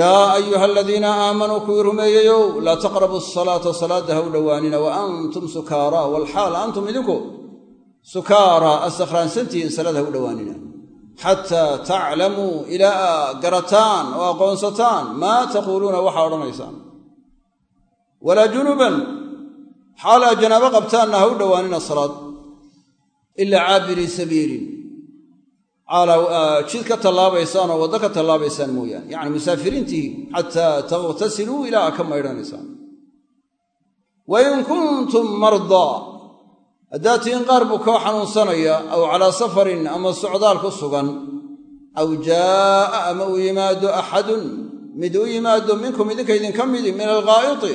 yaa ayuha aladiina aamanuu kuwii rumeeyeyow laa taqrabu asalaata salaadda ha u dhowaanina wa antum sukaara walxaal antum idinku sukaara asakhraansantihiin salaad ha u dhowaanina. Xataa taclamuu ilaa aa garataan oo aqoonsataan maa taquuluuna waxaa odhanaysaan walaa junuban xaal aa janaabo qabtaanna ha u dhowaanina salaad ilaa caabirii sabiilin. Jid ka tallaabaysaan oo waddo ka tallaabaysaan mooyaane. Yacni musaafiriintii xataa takhtasiluu ilaa aa ka maydhanaysaan. Wa in kuntum mardaa haddaad tihiin qaar buu koo xanuunsanaya aw calaa safarin ama socdaal ku sugan aw jaa'a ama uu yimaado axadun mid u yimaado minkum idinka idinka midi min alghaa'iti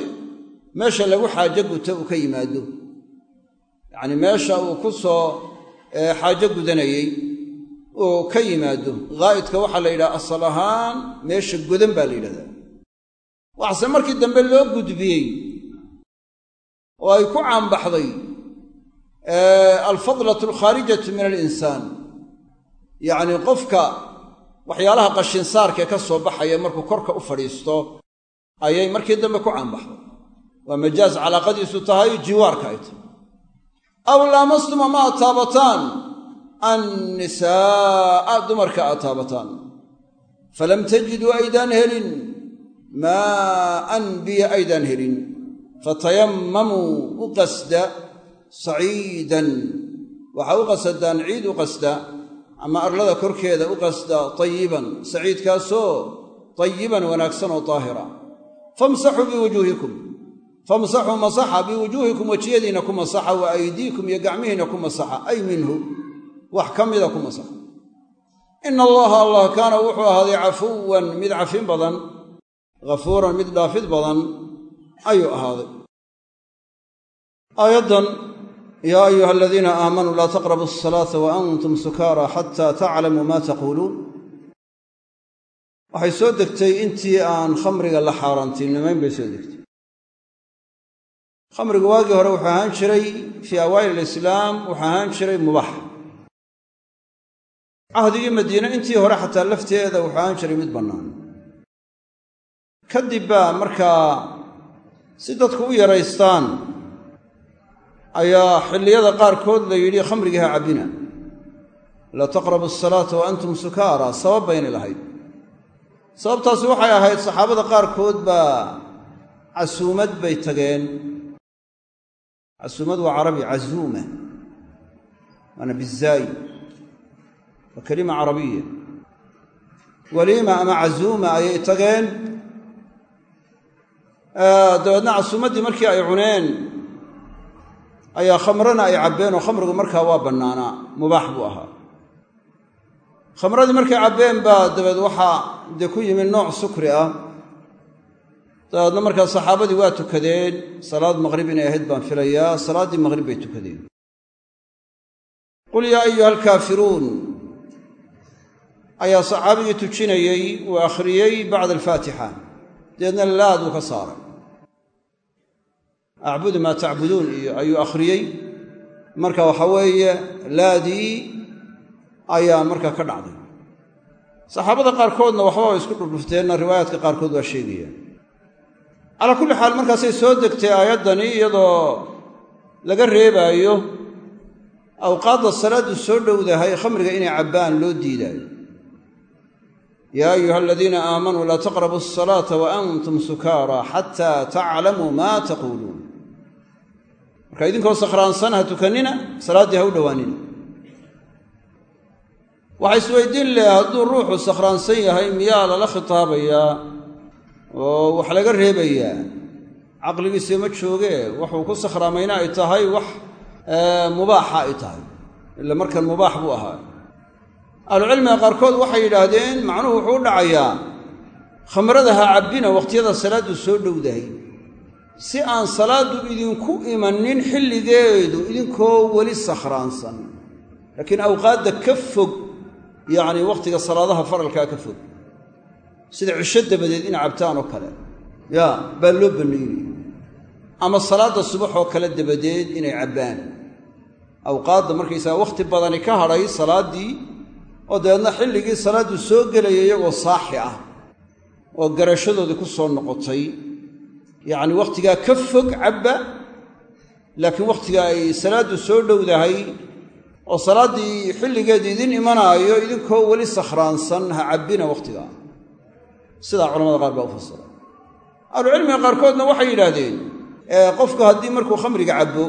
meesha lagu xaajo guto uu ka yimaado. Yacnii meesha uu ku soo xaajo gudanayey uu ka yimaado. Ghaa'idka waxaa la yidhaha asal ahaan meesha godan baa la yidhahdaa. Waxse markii dambe loo gudbiyey oo ay ku caanbaxday alfadlatu alkhaarijatu min alinsaan. Yacnii qofka waxyaalaha qashinsaarkee ka soo baxaya markuu korka u fadhiisto ayay markii dambe ku caanbaxday waa majaaz calaaqadiisu tahay jiwaarka ay tahay. Aw laamastum ama aad taabataan. Annisaa'a dumarka aad taabataan. Falam tajiduu aydaan helin. Maa'an biyo aydaan helin. Fatayamamuu u qasda saciidan. Waxaa u qasadaan ciid u qasda. Ama arlada korkeeda u qasda tayiban saciidkaasoo tayiban wanaagsan oo daahira famsaxuu biwujuuhikum famsaxuu masaxa biwujuuhikum wejiyadiinna ku masaxa wa aydiikum iyo gacmihiinna ku masaxa ay minhu wax ka mida ku masaxa. Ina allaha allah kaana wuxuu ahaaday cafuwan mid cafin badan ghafuuran mid dhaafid badan ayuu ahaaday. Aayaddan yaa ayuha aladiina aamanuu laa taqrabu asalaata wa antum sukaara waxay soo degtay intii aan khamriga la xaaraantiinimayn bay soo degtay khamrigu waagii hore wuxuu ahaan jiray fii awaa'il alislaam wuxuu ahaan jiray mubax. Cahdigii madiine intii hore xataa lafteeda wuxuu ahaan jiray mid bannaan. Kadib baa markaa si dadku u yaraystaan ayaa xilliyada qaarkood la yidhi khamrigii ha cabbina. Laa taqrabu asalaata wa antum sukaara. Sabab baynay lahayd. Sababtaasi waxay ahayd saxaabada qaarkood baa casuumad bay tageen casuumad waa carabi cazuuma waana bizaayi. Waa kelima carabiya. Waliima ama cazuuma ayay tageen. Dabeedna casuumaddii markii ay cuneen ayaa khamrana ay cabbeen oo khamrigu markaa waa bannaanaa mubaax buu ahaa. Khamradii markay cabbeen baa dabeed waxaa dee ku yimi nooc sukri ah dabeedna markaa saxaabadii waa tukadeen salaad maqrib inay ahayd baan filayaa salaaddii maqrib bay tukadeen. Qul yaa ayuha alkaafiruun ayaa saxaabigii tujinayey uu akhriyey bacda alfaatixa. Dabeedna laaduu ka saaray. Acbudu maa tacbuduun iyo ayuu akhriyey marka waxa weeye laadii ayaa markaa ka dhacday. Saxaabada qaarkoodna waxba way isku dhurdhufteenna riwaayaadka qaarkood waa sheegayaan calaa kulli xaal markaasay soo degtay aayaddani iyadoo laga reebaayo awqaadda salaaddu soo dhowdahay khamriga inay cabbaan loo diidaayo. Yaa ayuha aladiina aamanuu laa taqrabuu asalaata wa antum sukaara xataa taclamuu maa taquuluun marka idinkoo sakhraansan ha tukannina salaaddii ha u dhowaanina waxaa isweydiin leh hadduu ruuxu sakhraansan yahay miyaa lala khitaabayaa oo wax laga reebayaa caqligiisii ma joogee waxuu ku sakhraamayna ay tahay wax mubaaxa ay tahay. Ila markan mubaax buu ahaa. Ahlucilmiga qaarkood waxay yidhaahdeen macnuhu wuxuu u dhacayaa khamrada ha cabbina wakhtiyada salaaddu soo dhowdahay. Si aan salaaddu idinku imanin xilligeedu idinkoo weli sakhraansan. Laakiin awqaadda ka fog yacni wakhtiga salaadaha faralkaa ka fog sida cisho dabadeed ina cabtaan oo kale. Yaa baa loo bannaynaya ama salaadda subax oo kale dabadeed inay cabbaan. Awqaadda markaysaga wakhti badani ka hadhay salaaddii oo dabeedna xilligii salaaddu soo gelaya iyagoo saaxi ah oo garashadoodii ku soo noqotay. Yacni wakhtigaa ka fog cabba laakiin wakhtiga ay salaaddu soo dhowdahay oo salaaddii xilligeedu idin imanaayo idinkoo weli sakhraansan ha cabbina wakhtigaa sidaa culamada qaar baa u fasira. Ahlucilmiga qaarkoodna waxay yidhaahdeen qofku haddii markuu khamriga cabbo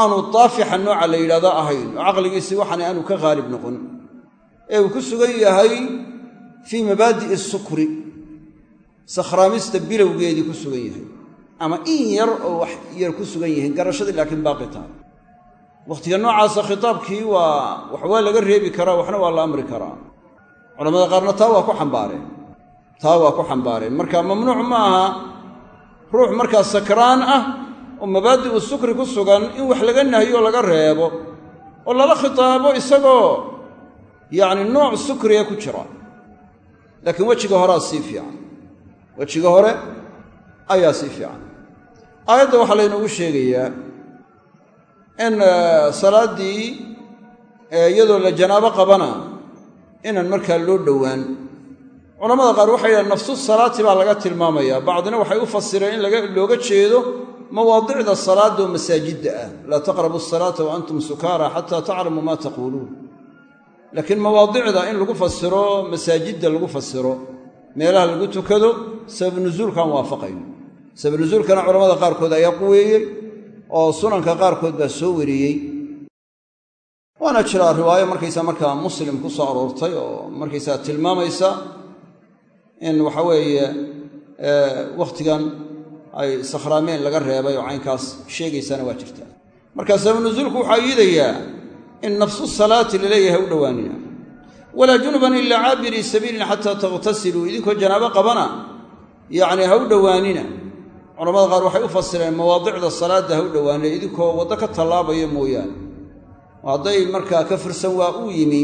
aanu daafixa nooca la yidhahdo ahayn oo caqligiisii waxaana aanu ka haalib noqon ee uu ku sugan yahay fii mabaadi'i sukri sakhraamista bilowgeedii ku sugan yahay ama in yar oo wax yar ku sugan yihiin garashadii laakiin baaqi tahay. Wakhtiga noocaasa khitaabkii waa wax waa laga reebi karaa waxna waa la amri karaa. Culamada qaarna taa waa ku xambaareen taa waa ku xambaareen marka mamnuuc ma aha ruux markaa sakraan ah oo mabaadi'u sukri ku sugan in wax laga nahyo laga reebo oo lala khitaabo isagoo yacni nooc sukriga ku jira. Laakiin wejiga horea sii fiican. Wejiga hore ayaa sii fiican. Aayadda waxaa laynoogu sheegayaa in salaaddii iyadoo la janaabo qabana inaan markaa loo dhowaan culamada qaar waxay yidhahen nafsu salaati baa laga tilmaamayaa. Bacdina waxay u fasireen in looga jeedo mawaadicda salaadda oo masaajidda ah. Laa taqrabu asalaata wa antum sukaara xataa taclamuu maa taquuluun laakiin mawaadicda in lagu fasiro masaajidda lagu fasiro meelaha lagu tukado sabab nusuulkaan waafaqayn sabab nusuulkana culamada qaarkood ayaa quweeyey oo sunanka qaarkood baa soo wariyey. Waana jiraa riwaayo markaysaa markaa muslim ku soo aroortay oo markaysaa tilmaamaysa in waxa weeye wakhtigan ay sakhraameen laga reebay oo caynkaas sheegaysana waa jirtaa marka sabab nusuulku waxaa iidayaa in nafsu salaati la leeyahay u dhowaanina walaa junuban ilaa caabirii sabiilin xataa takhtasiluu idinkoo janaabo qabana yacni ha u dhowaanina. Culamada qaar waxay u fasireen mawaadicda salaadda ha u dhowaanina idinkoo waddo ka tallaabaya mooyaane. Oo hadday markaa ka firsan waa uu yimi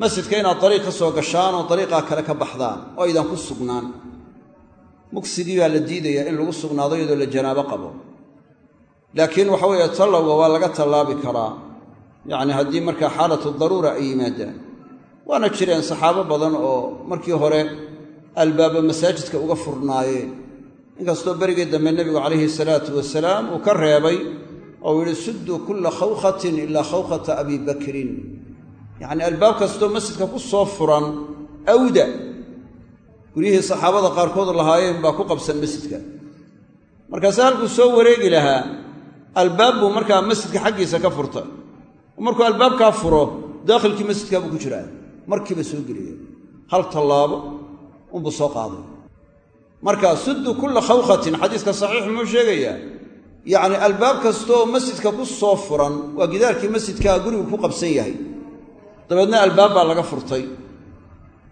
masjidka inaad dariiq ka soo gashaan oo dariiqaa kale ka baxdaan oo aydan ku sugnaan. Mugsigii baa la diidayaa in lagu sugnaado iyadoo la janaabo qabo. Laakiin waxa weeye tallowga waa laga tallaabi karaa. Yacni haddii markaa xaalatu daruura ay yimaadaan. Waana jireen saxaabo badan oo markii hore albaaba masaajidka uga furnaayeen inkastoo berigii dambe nebigu calayhi salaatu wasalaam uu ka reebay oo yidhi sudduu kulla khawkhatin ilaa khawkhata abi bakrin yacnii albaab kastoo masjidka ku soo furan awda guryihii saxaabada qaarkood lahaayeen baa ku qabsan masjidka. Markaase halkuu soo wareegi lahaa albaab buu markaa masjidka xaggiisa ka furta. Markuu albaabkaa furo daakhilkii masjidkaa buu ku jiraa. Markiiba soo geliya hal tallaabo unbuu soo qaaday. Marka suddu kulla khawkhatin xadiiska saxiix muxuu sheegayaa yacni albaab kastooo masjidka ku soo furan waa gidaarkii masjidkaa gurigu ku qabsan yahay dabeedna albaab baa laga furtay.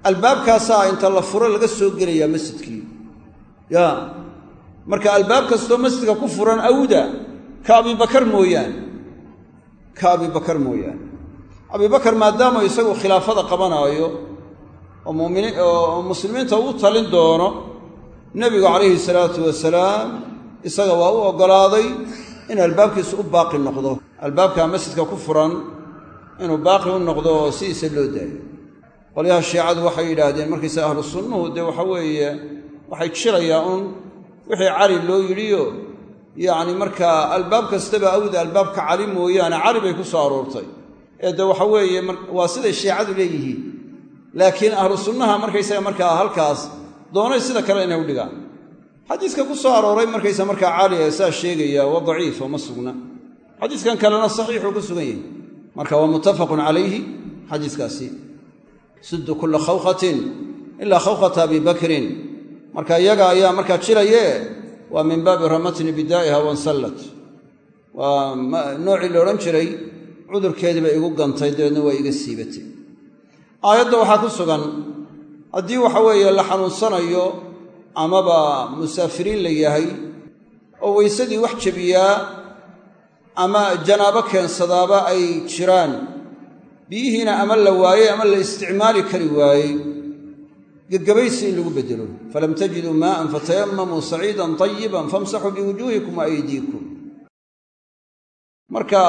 Albaabkaasaa inta la furo laga soo gelayaa masjidkii. Ya marka albaab kastoo masjidka ku furan awda ka abibakar mooyaane. Ka abibakar mooyaane. Abibakar maadaama isagu khilaafada qabanaayo oo muminiin oo muslimiinta u talin doono nebigu calayhi salaatu wasalaam isaga waa u oggolaaday in albaabkiisu u baaqi noqdo. Albaabkaa masjidka ku furan inuu baaqi u noqdo oo sidiisa loo daayo. Qolyaha shiicadu waxay yidhaahdeen markaysa ahlu sunnuhu dee waxa weeye waxay jirayaan un wixii cali loo yidhiyo. Yacni markaa albaab kastaba awda albaabka cali mooyaane cali bay ku soo aroortay. Ee de waxa weeye waa siday shiicadu leeyihiin. Laakiin ahlu sunnaha markaysaga markaa halkaas doonay sida kale inay u dhigaan. Xadiiska ku soo arooray markaysa markaa cali ee saa sheegaya waa daciif oo ma sugna. Xadiiskan kalena saxiixuu ku sugan yahay marka waa muttafaqun calayhi xadiiskaasi. Suddu kulla khawkhatin ilaa khawkhata abi bakrin. Marka iyaga ayaa markaa jilaye waa min baabi ramatni bidaa'iha wansallat waa noocii la odhan jiray cudurkeedii bay igu gantay dabeedna waa iga siibatay. Aayadda waxaa ku sugan haddii waxa weeye la xanuunsanayo amaba musaafiriin la yahay oo weysadii wax jebiyaa ama janaabo keensadaaba ay jiraan. Biyihiina ama la waayey ama la isticmaali kari waayey. Gegabaysi in lagu bedelo falam tajiduu maa'an fatayamamuu saciidan tayiban famsaxuu biwujuuhikum wa aydiikum. Marka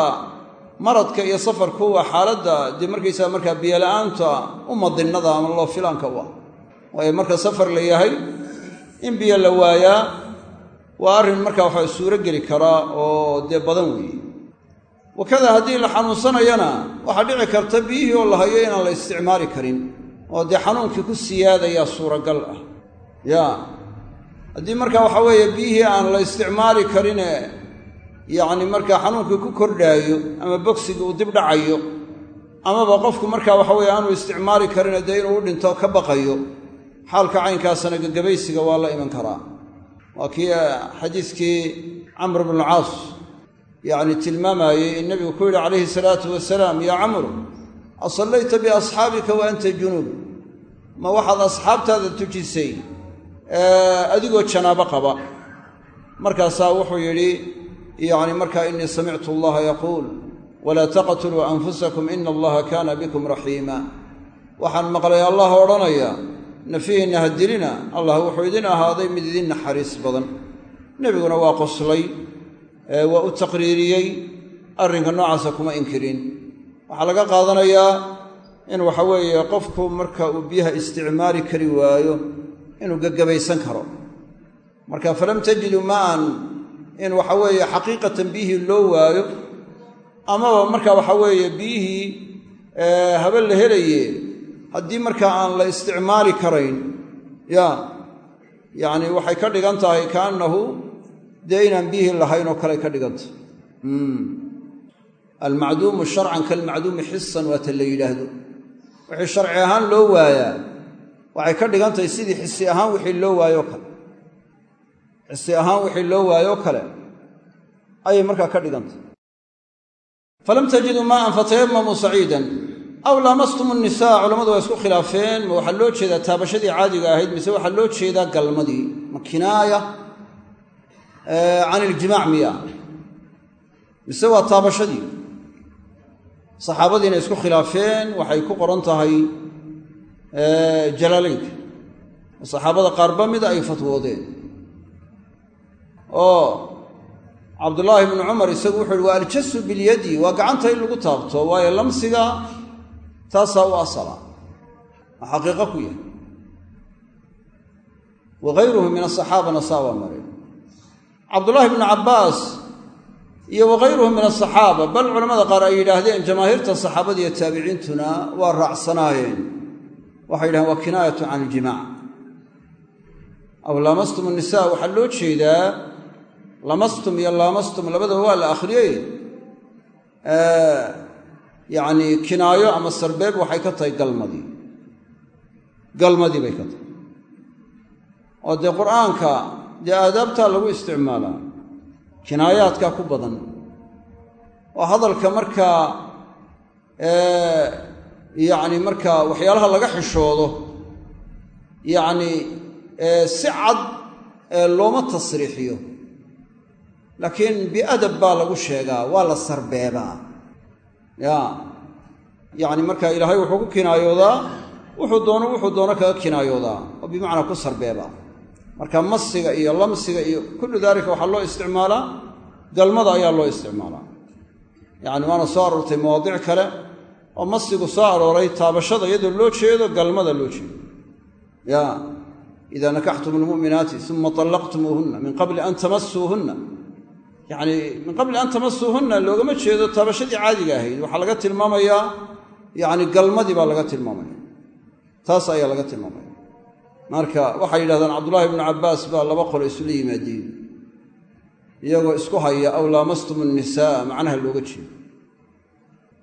maradka iyo safarku waa xaaladda dee markaysaa markaa biyola'aanta u madinnada ama loo filaanka u waayo marka safar la yahay in biyo la waayaa waa arrin markaa waxaa suuro geli karaa oo dee badan weeye. Wakada haddii la xanuunsanayana waxaa dhici karta biyihii oo la hayo inaan la isticmaali karin oo dee xanuunkii ku siyaadayaa suuragal ah. Yaa. Haddii marka waxa weeye biyihii aan la isticmaali karine yacni markaa xanuunkii ku kordhaayo ama bogsigii uu dib dhacayo amaba qofku markaa waxa weye aanu isticmaali karine dee inuu u dhinto ka baqayo xaalka caynkaasana gagabaysiga waa la iman karaa waa kii xadiiskii camr bnu caas yacni tilmaamayey in nebigu ku yidhi calayhi salaatu wasalaam yaa camru asallayta biasxaabika wa anta junuub. Ma waxaad asxaabtaada tujisay adigoo janaabo qaba. Markaasaa wuxuu yidhi yacni markaa innii samictu allaha yaquul walaa taqtuluu anfusakum ina allaha kaana bikum raxiima. Waxaan maqlay allah odhanaya nafihiinna ha dilina allah wuxuu idin ahaaday mid idin naxariis badan. Nebiguna waa qoslay waa u taqriiriyey arrinka noocaasa kuma inkirin. Waxaa laga qaadanayaa in waxa weeye qofku marka uu biyaha isticmaali kari waayo inuu gagabaysan karo. Marka falam tajidu ma'an in waxa weeye xaqiiqatan biyihii loo waayo amaba marka waxa weeye biyihii habe la helaye haddii markaa aan la isticmaali karayn ya yacni waxay ka dhigan tahay kaannahu dee inaan biyihii lahayn oo kale ka dhigantah almacduumu sharcan kalmacduumi xisan waata la yidhaahdo. Wixii sharci ahaan loo waayaa waxay ka dhigan tahay sidii xisi ahaan wixii loo waayoo kale. Xisi ahaan wixii loo waayoo kale ayay markaa ka dhigantay falam tajiduu maa'an fatayamamuu saciidan aw laamastum nnisaa culammadu waa isku khilaafeen. Ma waxaa loo jeedaa taabashadii caadiga ahayd mise waxaa loo jeedaa galmadii. Ma kinaaya can iljimaac miya. Mise waa taabashadii. Saxaabadiina isku khilaafeen waxay ku qoran tahay jalaalaynka saxaabada qaarba mida ay fatwoodeen. Oo cabdullaahi bnu cumar isagu wuxu uhi waa aljasu bilyadi. Waa gacanta in lagu taabto waayo lamsiga taasaa u asala. Waa xaqiiqo ku yahay. Wa min asaxaabana saa waa mareen bnu cabbaas iyo wakayruhu min asaxaaba bal culamada qaar ay yidhaahdeen jamaahiirta saxaabada iyo taabiciintuna waa raacsanaayeen. Waxay yidhahdeen waa kinaayatu can iljimac aw laamastum nisa waxaa loo jeedaa lamastum iyo laamastum labadaba waa la akhriyey yacni kinaayo ama sarbeeb waxay ka tahay galmadii galmadii bay ka tahay. Oo dee qur'aanka dee aadaabtaa lagu isticmaalaa kinaayaadkaa ku badan. Oo hadalka markaa yacni markaa waxyaalaha laga xishoodo yacni si cad looma tasriixiyo. Laakiin biadab baa lagu sheegaa waa la sarbeebaa ya. Yacni markaa ilaahay wuxuu ku kinaayoodaa wuxuu doono wuxuu doono kaga kinaayoodaa oo bimacnaa ku sarbeebaa marka masiga iyo lamsiga iyo kullu daalika waxaa loo isticmaalaa galmada ayaa loo isticmaalaa yacni waana soo aroortay mawaadic kale oo masigu soo arooray taabashada iyadoo loo jeedo galmada loo jeedo. Ya. Idaa nakaxtum almu'minaati uma طallaqtumuuhunna min qabli an tamasuuhunna yacni min qabli an tamasuuhunna loogama jeedo taabashadii caadiga ahayd. Waxaa laga tilmaamayaa yacni galmadii baa laga tilmaamaya. Taas ayaa laga tilmaamaya. Marka waxay yidhahdaan cabdullaahi ibnu cabbaas baa laba qolo isula yimaadeen. Iyagoo isku haya aw laamastum annisaa macnaha looga jeedo.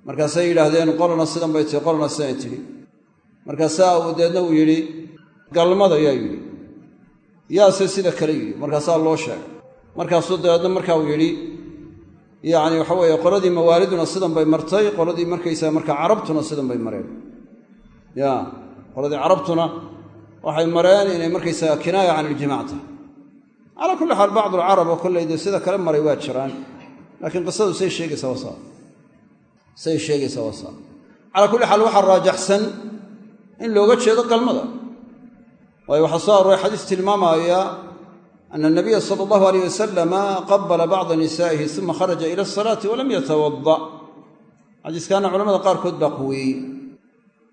Markaasay yidhaahdeen qolana sidan bay tihi qolana siday tidhi markaasaa uu uu yidhi galmada yaa yidhi. Yaase sida kale yidhi markaasaa loo sheegay markaasuu dabeedna marka uu yidhi yacni waxa weeye qoladii mawaaliduna sidan bay martay qoladii markaysaa marka carabtuna sidan bay mareen. Ya qoladii carabtuna waxay mareen inay markaysaga kinaaya can iljimac tahay. Kulli xaal bacdu alcarab oo kolley dee sida kale maray waa jiraan laakiin qisadu say sheegaysaa wasaa say sheegaysaa wasaa calaa kulli xaal waxaa raajaxsan in looga jeedo galmada. Waayo waxaa soo arooray xadiis tilmaamaya ana anabiya sala allahu aleyh wasalama qabala bacda nisaa'ihi uma kharaja ila asalaati walam yatawada xadiiskaana culamada qaarkood baa quweeyey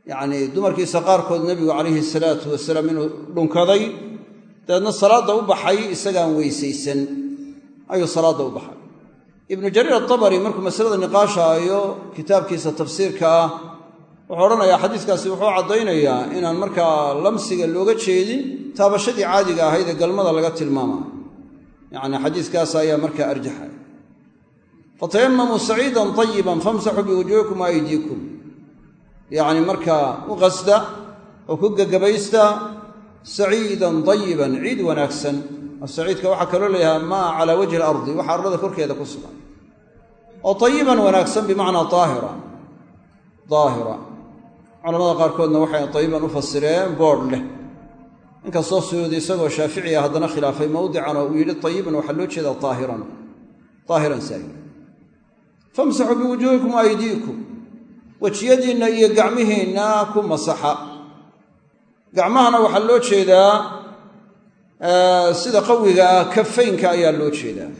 yacnii dumarkiisa qaarkood nebigu calayhi salaatu wasalaam inuu dhunkaday dabeedna salaadda u baxay isagaan weysaysan ayuu salaadda u baxay ibnu jariir atabari markuu masalada niqaashaayo kitaabkiisa tafsiirka ah wuxuu odhanayaa xadiiskaasi wuxuu caddaynayaa inaan markaa lamsiga looga jeedin taabashadii caadiga ahayd ee galmada laga tilmaamayo yacni xadiiskaas ayaa markaa arjaxay. Fatayamamuu saciidan tayiban famsaxuu biwujuuhikum wa aydiikum. Yacni markaa u qasda oo ku gegabaysta saciidan dayiban ciid wanaagsan. Oo saciidka waxaa kaloo leeyahay maa calaa wajhi alardi waxa arlada korkeeda ku sugan. Oo tayiban wanaagsan bimacnaa daahira daahira culamada qaarkoodna waxay tayiban u fasireen boodh leh inkastoo suyuudi isagoo shaaficiya haddana khilaafay mawdican oo uu yidhi tayiban waxaa loo jeedaa daahiran daahiran saa'id famsaxuu biwujuuhikum aydiikum wejiyadiinna iyo gacmihiinna ku masaxa. Gacmahana waxaa loo jeedaa sida qawiga ah kafaynka ayaa loo jeedaa.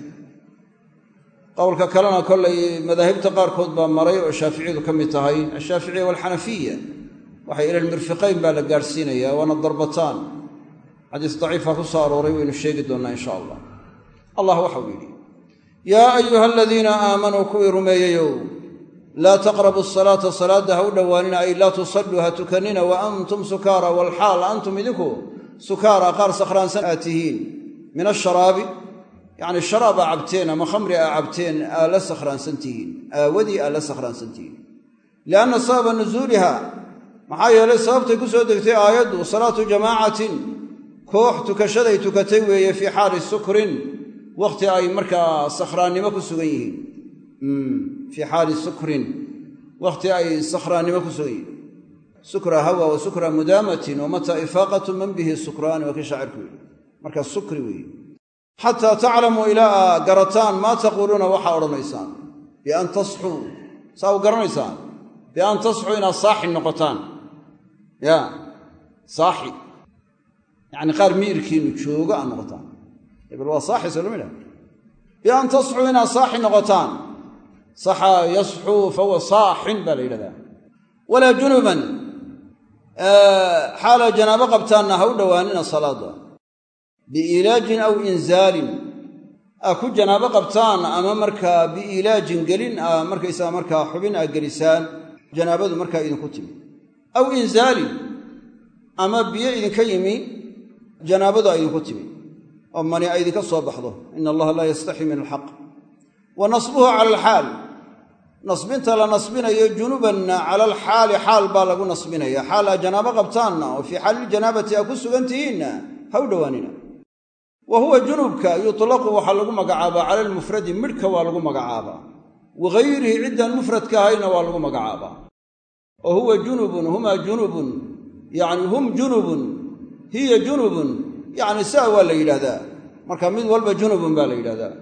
Qowlka kalena kollay madaahibta qaarkood baa maray oo shaaficiyadu ka mid tahay ashaaficiya waalxanafiya waxay ila lmirfiqayn baa la gaadhsiinayaa waana darbataan xadiis daciifa ku soo arooray waynu sheegi doonnaa insha allah. Allah waxau yidhi yaa ayuha aladiina aamanuu kuwii rumeeyeyow laa taqrabu asalaata salaadda ha u dhowaanina ay laa tusalluu ha tukanina wa antum sukaara walxaal antum idinku sukaara qaar sakhraansan aad tihiin. Min asharaabi yacni sharaab aa cabteen ama khamri aa cabteen aa la sakhraansan tihiin aawadii aa la sakhraansan tihiin. Lianna sababa nusuuliha maxaa yeelay sababtay ku soo degtay aayaddu salaatu jamaacatin koox tukashaday tukatay weeye fii xaali sukrin wakhti ay markaa sakhraannimo ku sugan yihiin. Fii xaali sukrin wakhti ay sakhraannimo ku sugan yihiin. Sukra hawa wa sukra mudaamatin wa mata ifaaqatu man bihi sukraani waa kii shaacirku yidhi. Marka sukri weeye. Xataa taclamuu ilaa aa garataan maa taquuluuna waxaa odhanaysaan. Bian tasxuu saa u garanaysaan. Bian tasxuu inaad saaxi noqotaan. Ya saaxi yacni qaar miirkiinu joogo aad noqotaan. Hebel waa saaxi soo lama bian tasxuu inaad saaxi noqotaan. Saxaa yasxuu fahuwa saaxin baa la yidhahdaa. Walaa junuban xaalaa janaabo qabtaanna ha u dhowaanina salaada biilaajin aw inzaalin aa ku janaabo qabtaan ama markaa biilaajin gelin aa markaysaa markaa xubin aa gelisaan janaabadu markaa idinku timi. Aw inzaalin ama biyo idinka yimi janaabadu a idinku timi oo mani ay idinka soo baxdo. Ina allaha laa yastaxi min alxaq wa nasbuhu cala alxaal. Nasbinta la nasbinayo junubanna cala alxaali xaal baa lagu nasbinaya. Xaal aa janaabo qabtaanna oo fii xaaliljanaabati aa ku sugan tihiinna ha u dhowaanina wa huwa junubka yutlaqu waxaa lagu magacaabaa. Cala almufradi midhka waa lagu magacaabaa. Wagayrihi ciddaan mufradka ahayna waa lagu magacaabaa. Oo huwa junubun humaa junubun. Yacni hum junubun hiya junubun. Yacni saa waa la yidhahdaa marka mid walba junubun baa la yidhahdaa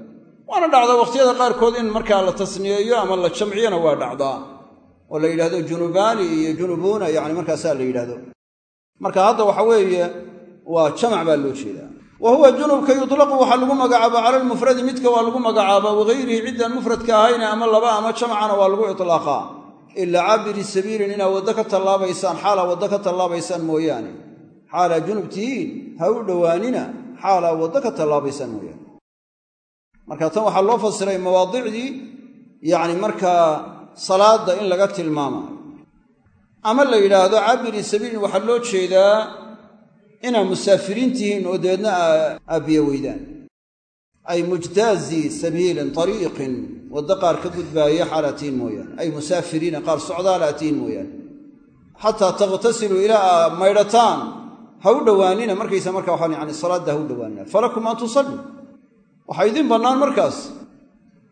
waana dhacdaa wakhtiyada qaarkood in markaa la tasniyeeyo ama la jamciyona waa dhacdaa. Oo la yidhahdo junubaani iyo junubuuna yacni markaasaa la yidhahdo marka hadda waxa weeye waa jamac baa loo jeedaa. Wa huwa junubka yutlaqu waxaa lagu magacaabaa cala almufradi midka waa lagu magacaabaa wagayrihi ciddaan mufradka ahayne ama laba ama jamcana waa lagu itlaaqaa ilaa cabiri sabiilin inaad waddo ka tallaabaysaan xaalaa waddo ka tallaabaysaan xaalaa junub tihiin ha u dhowaanina xaalaa waddo ka tallaabaysan mooyaane marka tan waxaa loo fasiray mawaadicdii yacni markaa salaadda in laga tilmaamayo ama la yidhaahdo cabiri sabiilin waxaa loo jeedaa inaad musaafiriin tihiin oo dabeedna aabbiye weydaan ay mujtaazi sabiilin ariiqin waddo qaar ka gudbaaya xaalatiin mooyaane ay musaafiriina qaar socdaalaatiin mooyaane xataa takhtasiluu ilaa aa maydhataan ha u dhowaanina markaysa marka waxaan yani salaadda ha u dhowaanina. Falakum an tusalluu waxaa idiin bannaan markaas.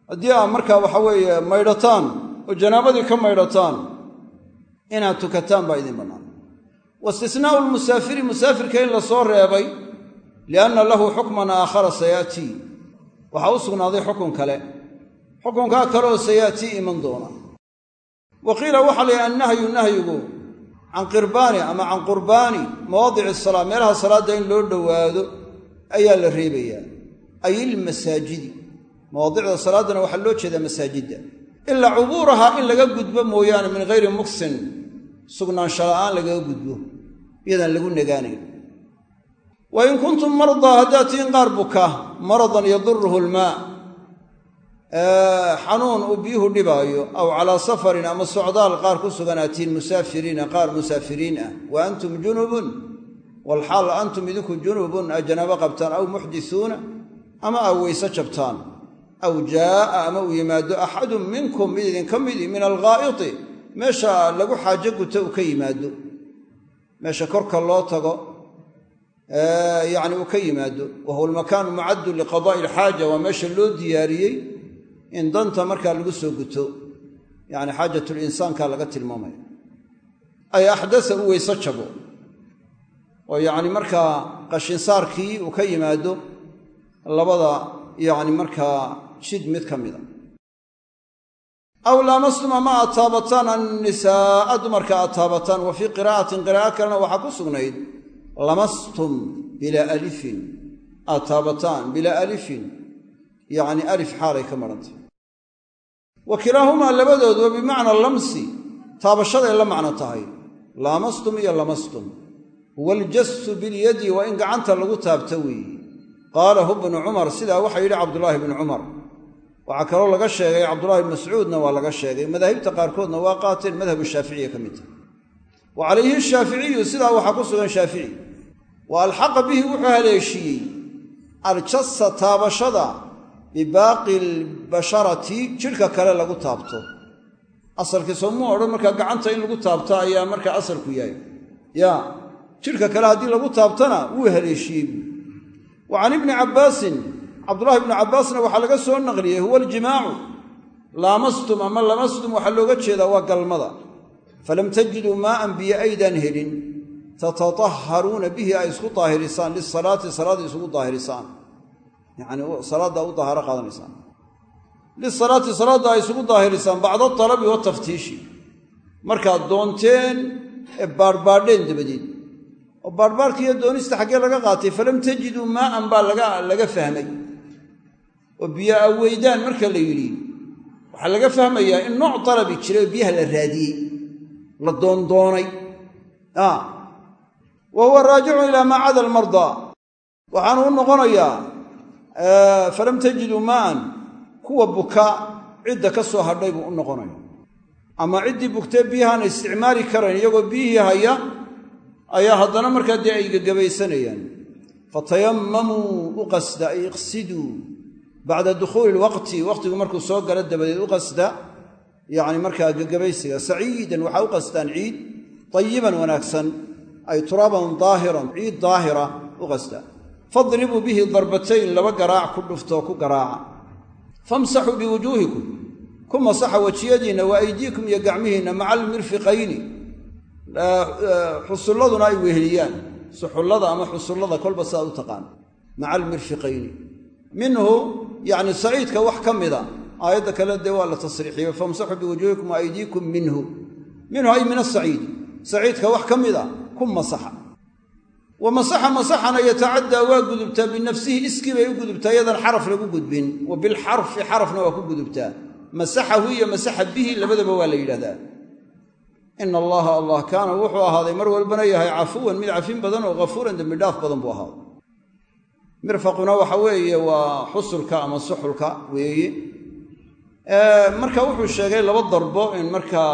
Haddii aad markaa waxa weeye maydhataan oo janaabadii ka maydhataan inaad tukataan baa idiin bannaan. Waistisnaa'u lmusaafiri musaafirka in la soo reebay lianna lahu xukman aakhara sayaatii. Waxaa u sugnaaday xukun kale. Xukunkaa kaleoo sayaatii iman doona. Wa qiila waxaa la yidhi annahyu nahyigu can qirbaani ama can qurbaani mawaadici salaa meelaha salaadda in loo dhowaado ayaa la reebayaa ay ilmasaajidi. Mawaadicda salaaddana waxaa loo jeedaa masaajidda. Ilaa cubuurahaa in laga gudbo mooyaane min hayri muksin sugnaansha la'aan lagaga gudbo iyadaan lagu nagaanayn wa in kuntum mardaa haddaad tihiin qaar buka maradan yaduruhu lmaa xanuun uu biyuhu dhibaayo aw calaa safarin ama socdaal qaar ku suganaatiin musaafiriina qaar musaafiriin ah. Wa antum junubun walxaal antum idinku junubun a janaabo qabtaan aw muxdisuuna ama aa weyse jabtaan. Aw jaa'a ama uu yimaado axadun minkum mid idinka midi min alghaa'iti meesha lagu xaajo guto uu ka yimaado. Meesha korka loo tago yacni ka yimaado. Wa huwa almakaanu mucaddun liqadaa'i alxaaja waa meesha loo diyaariyey in danta markaa lagu soo guto yacni xaajatulinsaanka laga tilmaamaya. Ay axdasa u weyse jabo. Oo yacni markaa qashinsaarkii uu ka yimaado labada yacni markaa jid mid ka mida. Aw laamastum ama aad taabataan annisaa'a dumarka aad taabataan wa fii qiraa'atin qiraa'o kalena waxaa ku sugnayd lamastum bilaa alifin aad taabataan bilaa alifin yacni alif xaalay ka marhantay wa kilaahumaa labadooduba bimacna lamsi taabashaday la macno tahay. Laamastum iyo lamastum. Waaljasu bilyadi waa in gacanta lagu taabta weeye qaalahu bnu cumar sidaa waxaa yidhi cabdulaahi bnu cumar. Waxaa kaloo laga sheegay cabdulahi bn mascuudna waa laga sheegay madaahibta qaarkoodna waa qaateen madhabu shaaficiya ka mid tahay wa calayhi shaaficiyu sidaa waxaa ku sugan shaafici. Wa alxaqa bihi wuxuu haleeshiiyey aljasa taabashada bibaaqi lbasharati jidhka kale lagu taabto. Asalkii soomuu odhan markaa gacanta in lagu taabto ayaa markaa asalku yahay. Ya jidhka kale haddii lagu taabtana wuu haleeshiiyey buu wa can ibni cabbaasin cabdullahi ibnu cabbaasna waxaa laga soo naqliyey huwa aljimaacu laamastum ama lamastum waxaa looga jeedaa waa galmada. Falam tajiduu maa'an biyo aydaan helin tatatahharuuna bihi ay isku daahirisaan lisalaati salaada isugu daahirisaan yacni salaadda u dahaaro qaadanaysaan. Lisalaati salaadda ay isugu daahirisaan bacda alabi wataftiishi markaad doonteen ee baadhbaadheen dabadeed. Oo baadhbaadhka iyo doonista xaggee laga qaatay falam tajiduu maa'an baa laga fahmay. Oo biyo aweydaan marka la yidhi waxaa laga fahmayaa in nooc dalabi jiray oo biyaha la raadiyey la doondoonay wa huwa raajicun ilaa maa cada almardaa waxaanu u noqonayaa falam tajiduu maa'an kuwa buka cidda ka soo hadhay buu u noqonaya ama ciddii bugtee biyahaana isticmaali karayn iyagoo biyihii haya ayaa haddana markaa dee ay gagabaysanayaan fatayamamuu u qasda ay iqsiduu bacda dukhuuli lwaqti waqtigu markuu soo galo dabadeed u qasda yacni markaa gagabaysiga saciidan waxaa u qasdaan ciid tayiban wanaagsan ay turaaban daahiran ciid daahira u qasda fadribuu bihi darbatayn laba garaac ku dhuftoo ku garaaca. Famsaxuu biwujuuhikum ku masaxa wejiyadiinna wa aydiikum iyo gacmihiinna maca almirfiqayni. Xusulladuna ay weheliyaan suxullada ama xusullada kolba sidaad u taqaan maca almirfiqayni. Minhu yacni saciidka wax ka mida aayadda kale dee waa la tasriixiyey famsaxuu biwujuuhikum wa aydiikum minhu. Minhu ay min asaciidi saciidka wax ka mida ku masaxa wa masaxa masaxana yatacaddaa waa gudubtaa binafsihi iskii bay u gudubtaa iyadan xaraf lagu gudbin. Wa bilxarfi xarafna waa ku gudubtaa. Masaxahu iyo masaxa bihi labadaba waa la yidhahdaa. Ina allaha allah kaana wuxuu ahaaday mar walbana yahay cafuwan mid cafin badan oo ghafuuran dembi dhaaf badan buu ahaaday. Mirfaquna waxa weeye waa xusulka ama suxulka weeye. Marka wuxuu sheegay laba darbo in markaa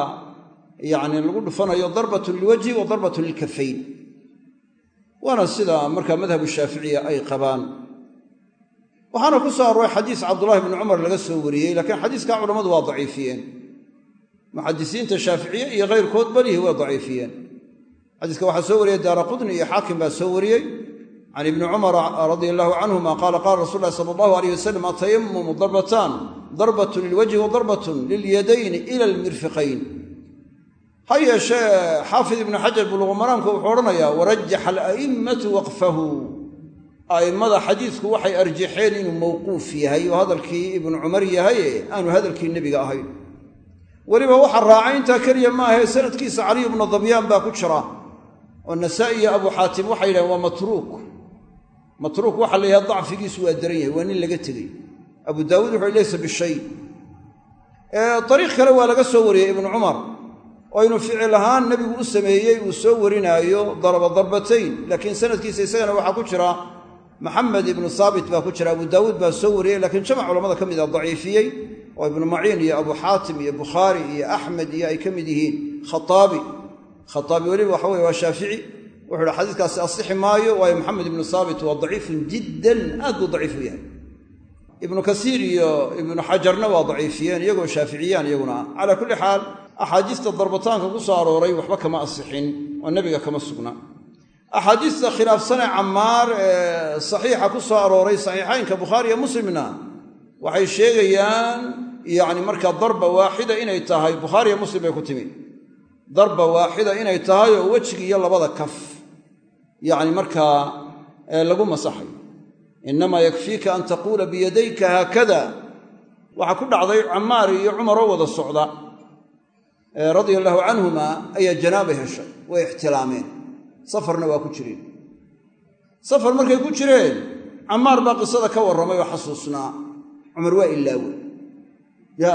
waana sida markaa madhabu shaaficiya ay qabaan. Waxaana ku soo arooray xadiis cabdullahi bni cumar laga soo wariyey laakiin xadiiskaa culammadu waa daciifiyeen. Muxadisiinta shaaficiye iyo kayrkood balihi waa daciifiyeen. Xadiiska waxaa soo wariyey daara qudni iyo xaakim baa soo wariyey. Can ibni cumara radia allahu canhuma qaala qaala rasul lahi sala allahu aleyh wasalam atayamumu darbataan darbatun lilwajhi wa darbatun lilyadayni ila almirfiqayn ha yeeshee xaafid ibnu xajar buluqumaraamka wuxuu odhanayaa warajaxa ala'immatu waqfahu. A'immada xadiidku waxay arjaxeen inuu mawquuf yahay oo hadalkii ibnu cumar yahaye aanu hadalkii nebiga ahayn. Weliba waxa raacay intaa keliya maahae sanadkiisa caliy ibnu dabyaan baa ku jira oo nasaa'i iyo abu xaatim waxay yidhahen waa matruuk. Matruuk waxaa la yidhaha dacfigiisu waa daran yahay waa nin laga tegey. Abu daawuud wuxuu laysa bishay dariiq kale waa laga soo wariyey ibnu cumar oo inuu ficil ahaan nebigu u sameeyey uu soo warinaayo daraba darbatayn laakiin sanadkiisa isagana waxaa ku jira maxamed ibnu saabit baa ku jira abu daawuud baa soo wariyey lakiin jamac culamada ka mid a daciifiyey. Oo ibnu maciin iyo abu xaatim iyo bukhaari iyo axmed iyo ay ka mid yihiin. Khaaabi khaaabi weliba waxa weye waa shaafici. Wuxu uhi xadiiskaasi asixi maayo waayo maxamed ibnu saabit waa daciifun jiddan aad buu daciif u yahay. Ibnu kasiir iyo ibnu xajarna waa daciifiyeen iyagoo shaaficiyaan iyaguna. Ah calaa kulli xaal axaadiista darbataanka ku soo arooray waxba kama asixin oo nebiga kama sugna. Axaadiista khilaafsanee cammaar ee saxiixa ku soo arooray saxiixaynka bukhaari muslimna waxay sheegayaan yacni markaa darba waaxida inay tahay bukhaari iyo muslim bay ku timi darba waaxida inay tahay oo wejigi iyo labada kaf yacni markaa lagu masaxay. Innamaa yakfiika an taquula biyadayka haakada. Waxaa ku dhacday cammaar iyo cumaroo wada socda radia allaahu canhuma ayaa janaaba heshay way ixtilaameen. Safarna waa ku jireen. Safar markay ku jireen cammaar baa qisada ka warramay oo xasuusnaa cumar waa ilaawe. Ya.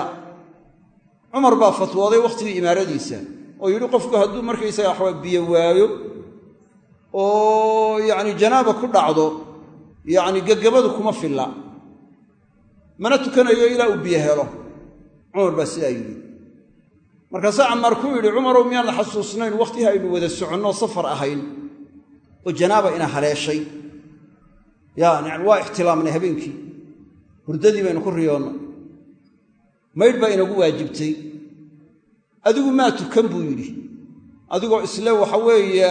Cumar baa fatwooday wakhtigii imaaradiisa oo yidhi qofku hadduu markaysaga waxaa biyo waayo oo yacni janaaba ku dhacdo yacni gegabadu kuma filla. Mana tukanayo ilaa uu biyo helo. Cumar baa sidaa yidhi markaasaa cammaar ku yidhi cumarow miyaanad xasuusnayn? Wakhtihi aynu wada soconno safar ahayn oo janaaba ina haleeshay. Yani waa ixtilaamnay habeenkii. Hurdadii baynu ku riyoonnay maydh baa inagu waajibtay. Adigu maa tukan buu yidhi. Adigoo isle waxa weeye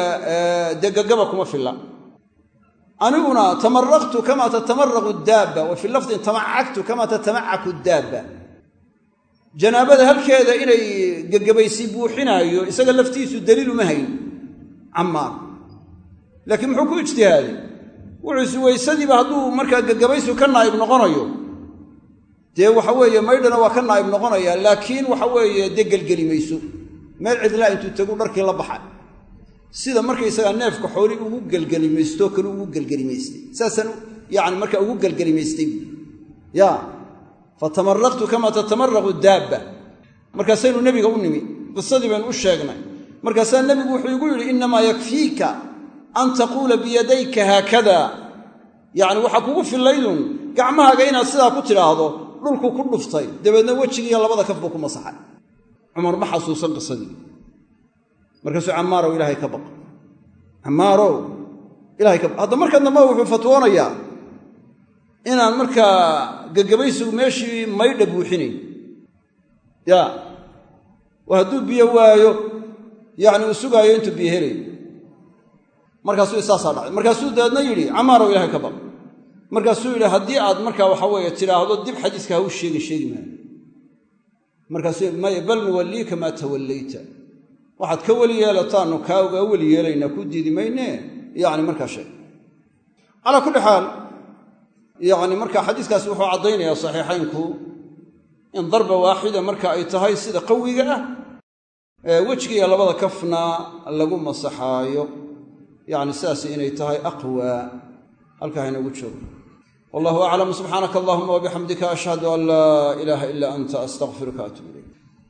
dee gagaba kuma filla. Aniguna tamaraqtu kamaa tatamaraqu daabba wa fii lafdin tamacagtu kamaa tatamacaku daabba janaabada halkeeda inay gegabaysi buuxinaayo isaga laftiisu daliiluma hayn cammaar. Laakiin muxuu ku ijtihaaday? Wuxuu is weysadiiba hadduu markaa gegabaysu ka naa'ib noqonayo. Dee waxa weeye maydhana waa ka naa'ib noqonaya laakiin waxa weeye dee gelgeli mayso. Meel cidlaa intuu tagu dharkii la baxay. Sida markaysagaa neefka xooli ugu gelgelimaysto kale ugu gelgelimaystay saasaan yani markaa ugu gelgelimaystay ya fatamaraqtu kamaa tatamaraqu daabba. Markaasaynu nebiga u nimi qisadii baynu u sheegnay. Markaasaa nebigu wuxuu igu yidhi innamaa yakfiika an taquula biyadayka haakada. Yacni waxaa kugu fillaydun gacmahaaga inaad sidaa ku tidhaahdo dhulku ku dhuftay. Dabeedna wejigiiyo labada kaf buu ku masaxay cumar ma xasuusan qisadii. Markaasuu cammaarow ilaahay ka baq cammaarow ilahay ka baq hadda marka dambe wuxuu fatwoonayaa inaan markaa gegabaysigu meeshii maydha buuxinayn ya hadduu biyo waayo yacni uu sugaayo intuu biyo helayo markaasuu isaasaa dhacay markaasuu dabeedna yidhi camaarow ilahay ka baq markaasuu yidhi haddii aad markaa waxa weeye tidhaahdo dib xadiiska ha u sheegin sheegi maayo markaasuu maya bal nuwalliika maa tawallayta. Waxaad ka weli yeelataannu kaa ugaa weli yeelaynaa ku diidi maynee yacni markaa sheeg calaa kulli xaal yacni marka xadiiskaasi wuxuu caddaynayaa saxiixaynku in darba waaxida marka ay tahay sida qawiga ah ee wejigiiyo labada kafna lagu masaxaayo. Yacni sidaas inay tahay aqwa. Halkaa haynoogu joogo wallahu aclam subxaanaka allahuma wabixamdika ashhadu an laa ilaaha ila anta astaqfiruka atub